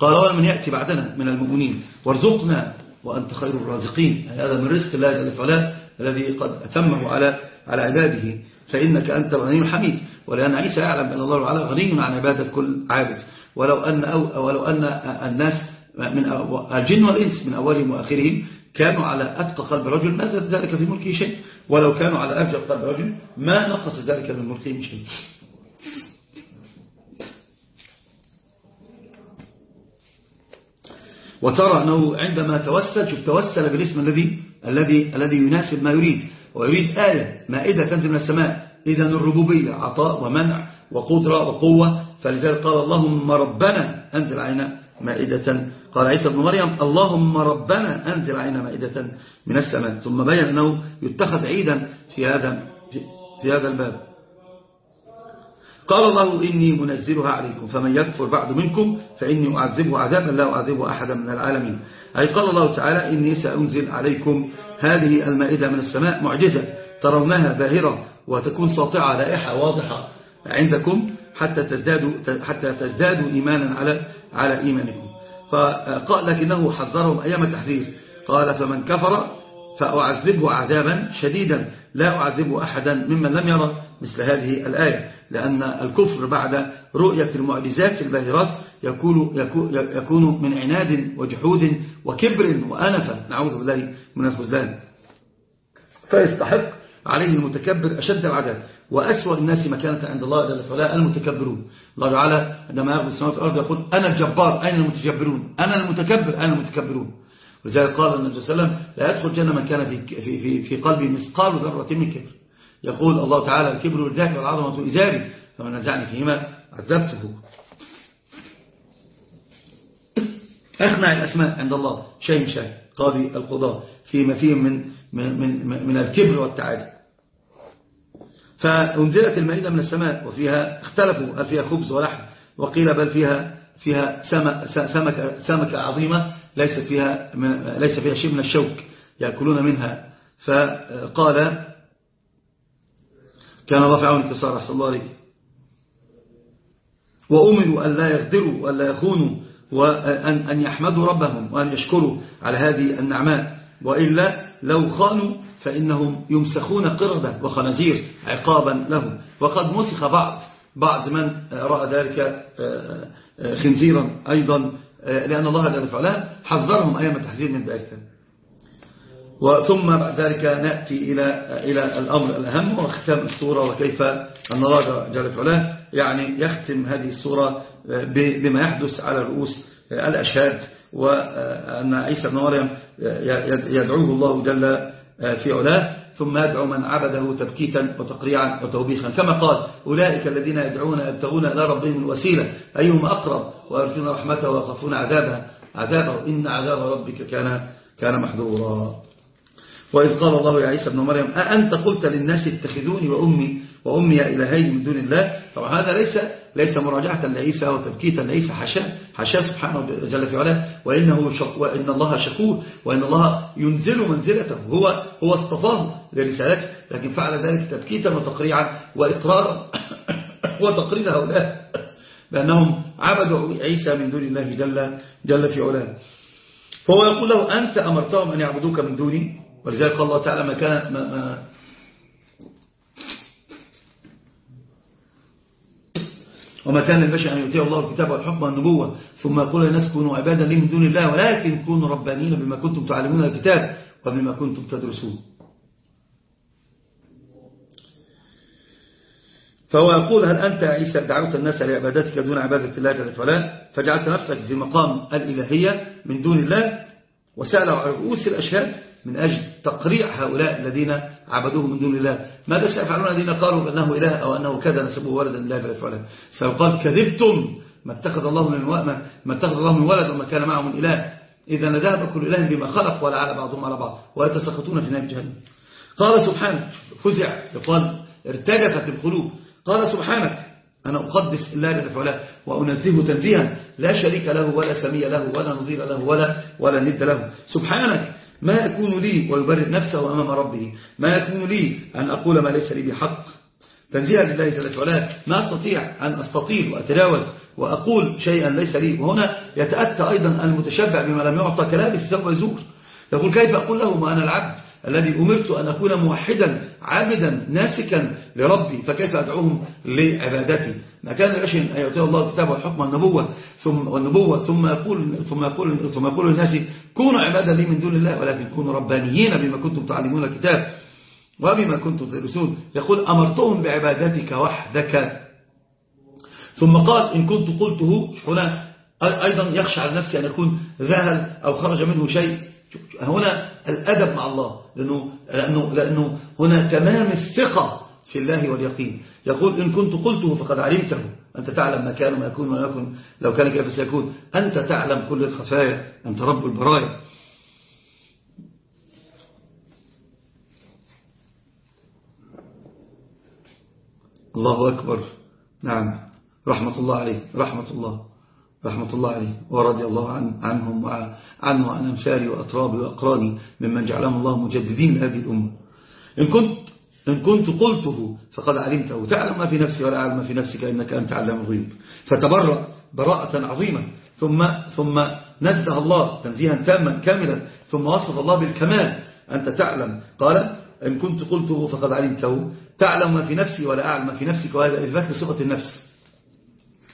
Speaker 1: قال ومن يأتي بعدنا من المؤمنين وارزقنا وأنت خير الرازقين يعني هذا من رزق الله جل وعلا الذي قد أتمه على على عباده فإنك أنت الغني الحميد ولأن عيسى يعلم بأن الله تعالى غني عن عبادة كل عابد ولو أن, أو ولو أن الناس من الجن والإنس من أولهم وآخرهم كانوا على أتقى قلب رجل ما زاد ذلك في ملكه شيء ولو كانوا على أفجر قلب رجل ما نقص ذلك من ملكهم شيء وترى أنه عندما توسل شوف توسل بالاسم الذي الذي الذي يناسب ما يريد ويريد آية مائدة تنزل من السماء إذا الربوبية عطاء ومنع وقدرة وقوة فلذلك قال اللهم ربنا أنزل علينا آية مائدة قال عيسى بن مريم اللهم ربنا أنزل علينا مائدة من السماء ثم بين أنه يتخذ عيدا في هذا, في هذا الباب قال الله إني منزلها عليكم فمن يكفر بعد منكم فإني أعذبه عذابا لا أعذبه أحدا من العالمين أي قال الله تعالى إني سأنزل عليكم هذه المائدة من السماء معجزة ترونها باهرة وتكون ساطعة لائحة واضحة عندكم حتى تزدادوا, حتى تزدادوا إيمانا على, على إيمانكم فقال لكنه حذرهم أيام التحذير قال فمن كفر فأعذبه عذابا شديدا لا أعذب أحدا ممن لم يرى مثل هذه الآية لأن الكفر بعد رؤية المعجزات الباهرات يكون, يكون من عناد وجحود وكبر وأنفة نعوذ بالله من الخذلان فيستحق عليه المتكبر أشد العذاب وأسوأ الناس مكانة عند الله جل وعلا المتكبرون الله تعالى عندما يأخذ السماوات والأرض يقول أنا الجبار أين المتجبرون أنا المتكبر أين المتكبرون ولذلك قال النبي صلى الله عليه وسلم لا يدخل جنة من كان في, في, في, في قلبه مثقال ذرة من كبر يقول الله تعالى الكبر والذات والعظمة إزاري فمن نزعني فيهما عذبته أخنع الأسماء عند الله شيء شيء قاضي القضاء فيما فيهم من, من, من, من الكبر والتعالي فأنزلت المائدة من السماء وفيها اختلفوا هل فيها خبز ولحم وقيل بل فيها فيها سمك سمكة عظيمة ليس فيها ليس فيها شيء من الشوك يأكلون منها فقال كان رفع في صلى أحسن الله عليه وأمروا أن لا يغدروا وأن لا يخونوا وأن أن يحمدوا ربهم وأن يشكروا على هذه النعماء وإلا لو خانوا فإنهم يمسخون قردة وخنازير عقابا لهم وقد مسخ بعض بعض من رأى ذلك آه، آه، خنزيرا أيضا آه، لأن الله جل فعلها حذرهم أيام التحذير من ذلك وثم بعد ذلك نأتي إلى إلى الأمر الأهم وختام الصورة وكيف أن الله جل وعلا يعني يختم هذه الصورة بما يحدث على رؤوس الأشهاد وأن عيسى بن مريم يدعوه الله جل آه، في علاه ثم يدعو من عبده تبكيتا وتقريعا وتوبيخا كما قال أولئك الذين يدعون يبتغون إلى ربهم الوسيلة أيهم أقرب ويرجون رحمته ويخافون عذابه عذابه إن عذاب ربك كان كان محذورا وإذ قال الله يا عيسى ابن مريم أأنت قلت للناس اتخذوني وأمي وأمي إلهي من دون الله طبعا هذا ليس ليس مراجعة لعيسى وتبكيتا لعيسى حاشاه حاشاه سبحانه جل في علاه وإنه وإن الله شكور وإن الله ينزل منزلته هو هو اصطفاه لرسالته لكن فعل ذلك تبكيتا وتقريعا وإقرارا وتقرير هؤلاء بأنهم عبدوا عيسى من دون الله جل, جل في علاه فهو يقول له أنت أمرتهم أن يعبدوك من دوني ولذلك قال الله تعالى ما كان ما, ما وما كان للبشر أن يؤتيه الله الكتاب والحكم والنبوة ثم يقول للناس كونوا عبادا لي من دون الله ولكن كونوا ربانين بما كنتم تعلمون الكتاب وبما كنتم تدرسون فهو يقول هل أنت يا عيسى دعوت الناس لعبادتك دون عبادة الله جل وعلا فجعلت نفسك في مقام الإلهية من دون الله وسأل رؤوس الأشهاد من أجل تقريع هؤلاء الذين عبدوه من دون الله ماذا سيفعلون الذين قالوا أنه إله أو أنه كذا نسبوه ولدا لا يفعله سيقال كذبتم ما اتخذ الله من ما اتخذ الله من ولد وما كان معه من إله إذا لذهب كل إله بما خلق ولا على بعضهم على بعض ويتسخطون في نار جهنم قال سبحانك فزع يقال ارتجفت القلوب قال سبحانك أنا أقدس الله جل وعلا وأنزهه تنزيها لا شريك له ولا سمي له ولا نظير له ولا ولا ند له سبحانك ما يكون لي ويبرر نفسه أمام ربه ما يكون لي أن أقول ما ليس لي بحق تنزيها لله جل وعلا ما أستطيع أن أستطيل وأتجاوز وأقول شيئا ليس لي وهنا يتأتى أيضا المتشبع بما لم يعطى كلام ثم يزور يقول كيف أقول له ما أنا العبد الذي أمرت أن أكون موحدا عابدا ناسكا لربي فكيف أدعوهم لعبادتي ما كان غش أن يؤتي الله الكتاب والحكم والنبوة ثم والنبوة ثم يقول ثم يقول ثم يقول للناس كونوا عبادا لي من دون الله ولكن كونوا ربانيين بما كنتم تعلمون الكتاب وبما كنتم تدرسون يقول أمرتهم بعبادتك وحدك ثم قال إن كنت قلته هنا أيضا يخشى على نفسي أن أكون ذهل أو خرج منه شيء هنا الأدب مع الله لأنه, لأنه, لأنه هنا تمام الثقة في الله واليقين يقول إن كنت قلته فقد علمته أنت تعلم ما كان وما يكون وما يكون لو كان كيف سيكون أنت تعلم كل الخفايا أنت رب البرايا الله أكبر نعم رحمة الله عليه رحمة الله رحمة الله عليه ورضي الله عنهم وعن وعن أمثالي وأطرابي وأقراني ممن جعلهم الله مجددين لهذه الأمة إن كنت إن كنت قلته فقد علمته تعلم ما في نفسي ولا أعلم ما في نفسك إنك أنت علام الغيوب فتبرأ براءة عظيمة ثم ثم نزه الله تنزيها تاما كاملا ثم وصف الله بالكمال أنت تعلم قال إن كنت قلته فقد علمته تعلم ما في نفسي ولا أعلم ما في نفسك وهذا إثبات لصفة النفس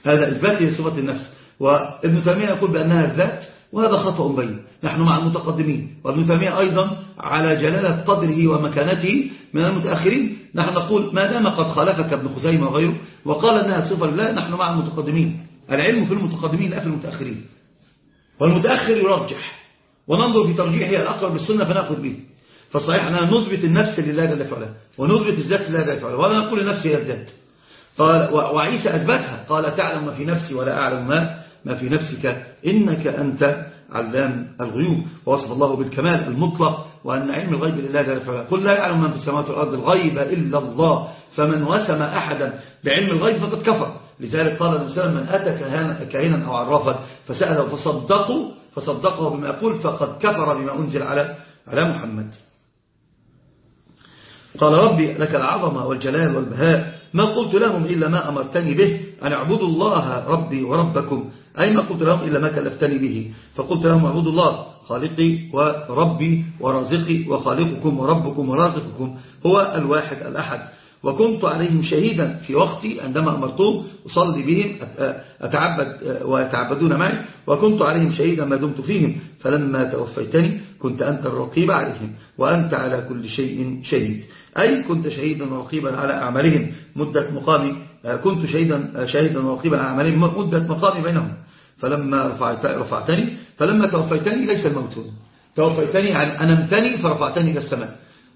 Speaker 1: هذا إثبات لصفة النفس وابن تيمية يقول بأنها الذات وهذا خطأ بين نحن مع المتقدمين وابن تيمية أيضا على جلالة قدره ومكانته من المتأخرين نحن نقول ما دام قد خالفك ابن خزيمة وغيره وقال أنها صفة لله نحن مع المتقدمين العلم في المتقدمين لا في المتأخرين والمتأخر يرجح وننظر في ترجيحه الأقرب للسنة فنأخذ به فالصحيح أننا نثبت النفس لله جل فعلا ونثبت الذات لله جل فعلا ولا نقول لنفسي هي الذات قال وعيسى أثبتها قال تعلم ما في نفسي ولا أعلم ما ما في نفسك إنك أنت علام الغيوب ووصف الله بالكمال المطلق وأن علم الغيب لله جل فعلا قل لا يعلم من في السماوات والأرض الغيب إلا الله فمن وسم أحدا بعلم الغيب فقد كفر لذلك قال المسلم من أتى كهنا أو عرافا فسأله فصدقه فصدقه بما يقول فقد كفر بما أنزل على على محمد قال ربي لك العظمة والجلال والبهاء ما قلت لهم إلا ما أمرتني به أن اعبدوا الله ربي وربكم أي ما قلت لهم إلا ما كلفتني به فقلت لهم اعبدوا الله خالقي وربي ورازقي وخالقكم وربكم ورازقكم هو الواحد الأحد وكنت عليهم شهيدا في وقتي عندما أمرتهم أصلي بهم أتعبد ويتعبدون معي وكنت عليهم شهيدا ما دمت فيهم فلما توفيتني كنت أنت الرقيب عليهم وأنت على كل شيء شهيد أي كنت شهيدا ورقيبا على أعمالهم مدة مقامي كنت شهيدا شهيدا ورقيبا على أعمالهم مدة مقامي بينهم فلما رفعت رفعتني فلما توفيتني ليس الموت توفيتني عن يعني أنمتني فرفعتني إلى السماء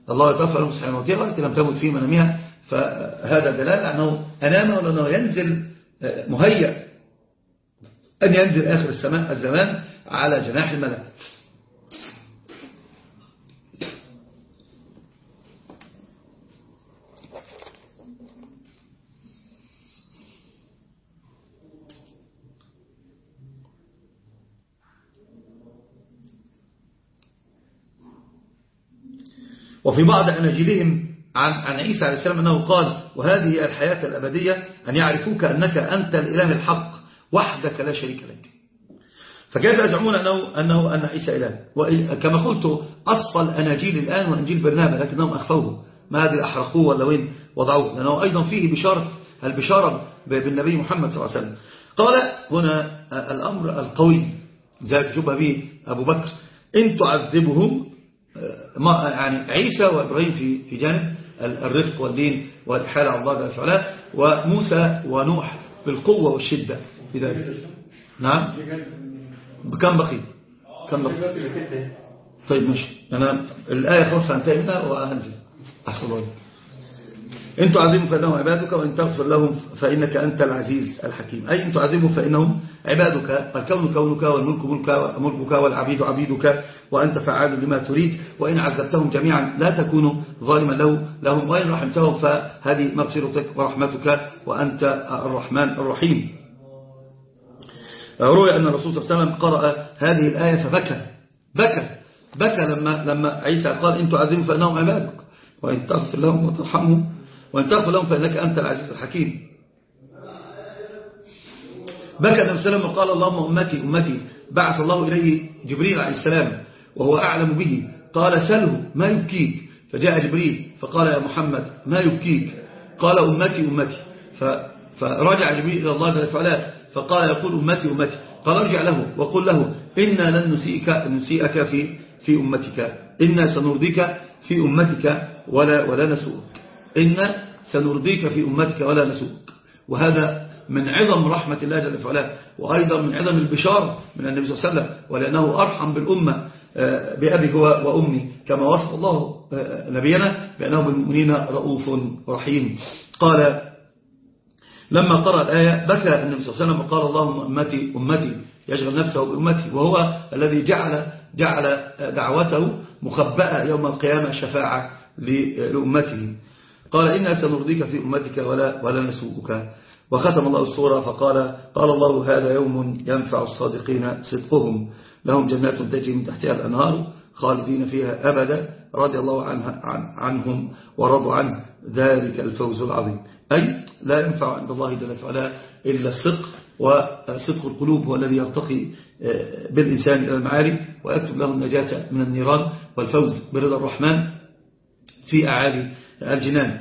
Speaker 1: الله يتوفى لهم سبحانه التي لم تمت فيهم منامها فهذا دلال أنه أنام ولأنه ينزل آه، مهيأ أن ينزل آخر السماء الزمان على جناح الملك وفي بعض أناجيلهم عن عن عيسى عليه السلام أنه قال وهذه الحياة الأبدية أن يعرفوك أنك أنت الإله الحق وحدك لا شريك لك فكيف يزعمون أنه, أنه أن عيسى إله وكما قلت أصفى الأناجيل الآن وأنجيل برنامج لكنهم أخفوه ما أدري أحرقوه ولا وين وضعوه لأنه أيضا فيه بشارة البشارة بالنبي محمد صلى الله عليه وسلم قال هنا آه، الأمر القوي ذلك جبه به أبو بكر إن تعذبهم آه، يعني عيسى وإبراهيم في في جانب الرفق والدين والإحالة على الله جل وموسى ونوح بالقوة والشدة في إيه ذلك نعم بكم بقي كم بقي طيب ماشي أنا الآية خلاص عن منها وهنزل أحسن الله إن تعظموا فإنهم عبادك وإن تغفر لهم فإنك أنت العزيز الحكيم أي إن تعظموا فإنهم عبادك الكون كونك والملك ملكك, ملكك والعبيد عبيدك وأنت فعال لما تريد وإن عذبتهم جميعا لا تكونوا ظالما له لهم وإن رحمتهم فهذه مغفرتك ورحمتك وأنت الرحمن الرحيم روي أن الرسول صلى الله عليه وسلم قرأ هذه الآية فبكى بكى بكى لما, لما عيسى قال إن تعذبوا فإنهم عبادك وإن تغفر لهم وترحمهم وإن تغفر لهم فإنك أنت العزيز الحكيم بكى النبي صلى الله عليه وسلم وقال اللهم أمتي أمتي بعث الله إليه جبريل عليه السلام وهو أعلم به قال سله ما يبكيك فجاء جبريل فقال يا محمد ما يبكيك قال أمتي أمتي فرجع جبريل إلى الله جل فقال يقول أمتي أمتي قال ارجع له وقل له إنا لن نسيئك, نسيئك في, في أمتك إنا سنرضيك في أمتك ولا, ولا نسوك إنا سنرضيك في أمتك ولا نسوك وهذا من عظم رحمة الله جل فعلا وأيضا من عظم البشارة من النبي صلى الله عليه وسلم ولأنه أرحم بالأمة آه، بأبي وأمي كما وصف الله نبينا بأنه بالمؤمنين رؤوف رحيم قال لما قرأ الآية بكى النبي صلى الله عليه وسلم وقال اللهم أمتي أمتي يشغل نفسه بأمتي وهو الذي جعل جعل دعوته مخبأة يوم القيامة شفاعة لأمته قال إنا سنرضيك في أمتك ولا, ولا نسوءك وختم الله السورة فقال قال الله هذا يوم ينفع الصادقين صدقهم لهم جنات تجري من تحتها الأنهار خالدين فيها أبدا رضي الله عنها عنهم ورضوا عن ذلك الفوز العظيم أي لا ينفع عند الله جل وعلا إلا الصدق وصدق القلوب هو الذي يرتقي آه، بالإنسان إلى المعالي ويكتب له النجاة من النيران والفوز برضا الرحمن في أعالي الجنان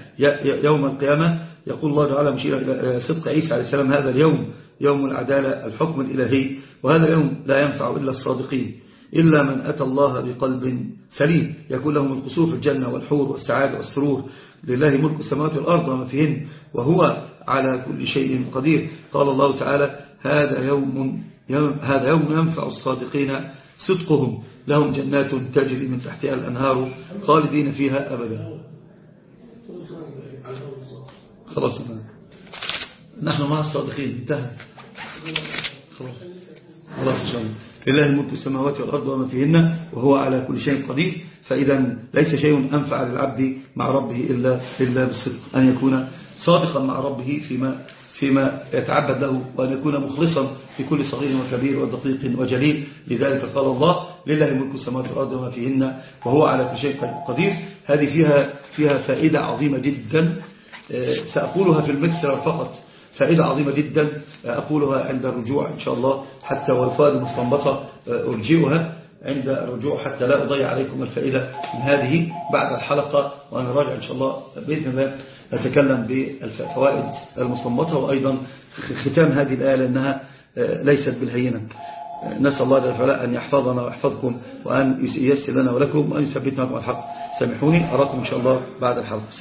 Speaker 1: يوم القيامة يقول الله تعالى مشير إلى آه، صدق عيسى عليه السلام هذا اليوم يوم العدالة الحكم الإلهي وهذا اليوم لا ينفع إلا الصادقين إلا من أتى الله بقلب سليم يكون لهم القصور في الجنة والحور والسعادة والسرور لله ملك السماوات والأرض وما فيهن وهو على كل شيء قدير قال الله تعالى هذا يوم, يوم هذا يوم ينفع الصادقين صدقهم لهم جنات تجري من تحتها الأنهار خالدين فيها أبدا خلاص نحن مع الصادقين انتهى خلاص خلاص ان شاء الله لله ملك السماوات والأرض وما فيهن وهو على كل شيء قدير فإذا ليس شيء أنفع للعبد مع ربه إلا, إلا بالصدق أن يكون صادقا مع ربه فيما فيما يتعبد له وأن يكون مخلصا في كل صغير وكبير ودقيق وجليل لذلك قال الله لله ملك السماوات والأرض وما فيهن وهو على كل شيء قدير هذه فيها, فيها فائدة عظيمة جدا آه، سأقولها في المكسر فقط فائدة عظيمة جدا آه، أقولها عند الرجوع إن شاء الله حتى والفائدة المستنبطة آه، أرجئها عند الرجوع حتى لا أضيع عليكم الفائدة من هذه بعد الحلقة وأنا راجع إن شاء الله بإذن الله أتكلم بالفوائد المستنبطة وأيضا ختام هذه الآية لأنها آه، ليست بالهينة نسأل الله جل وعلا أن يحفظنا ويحفظكم وأن ييسر لنا ولكم وأن يثبتنا على الحق سامحوني أراكم إن شاء الله بعد الحلقة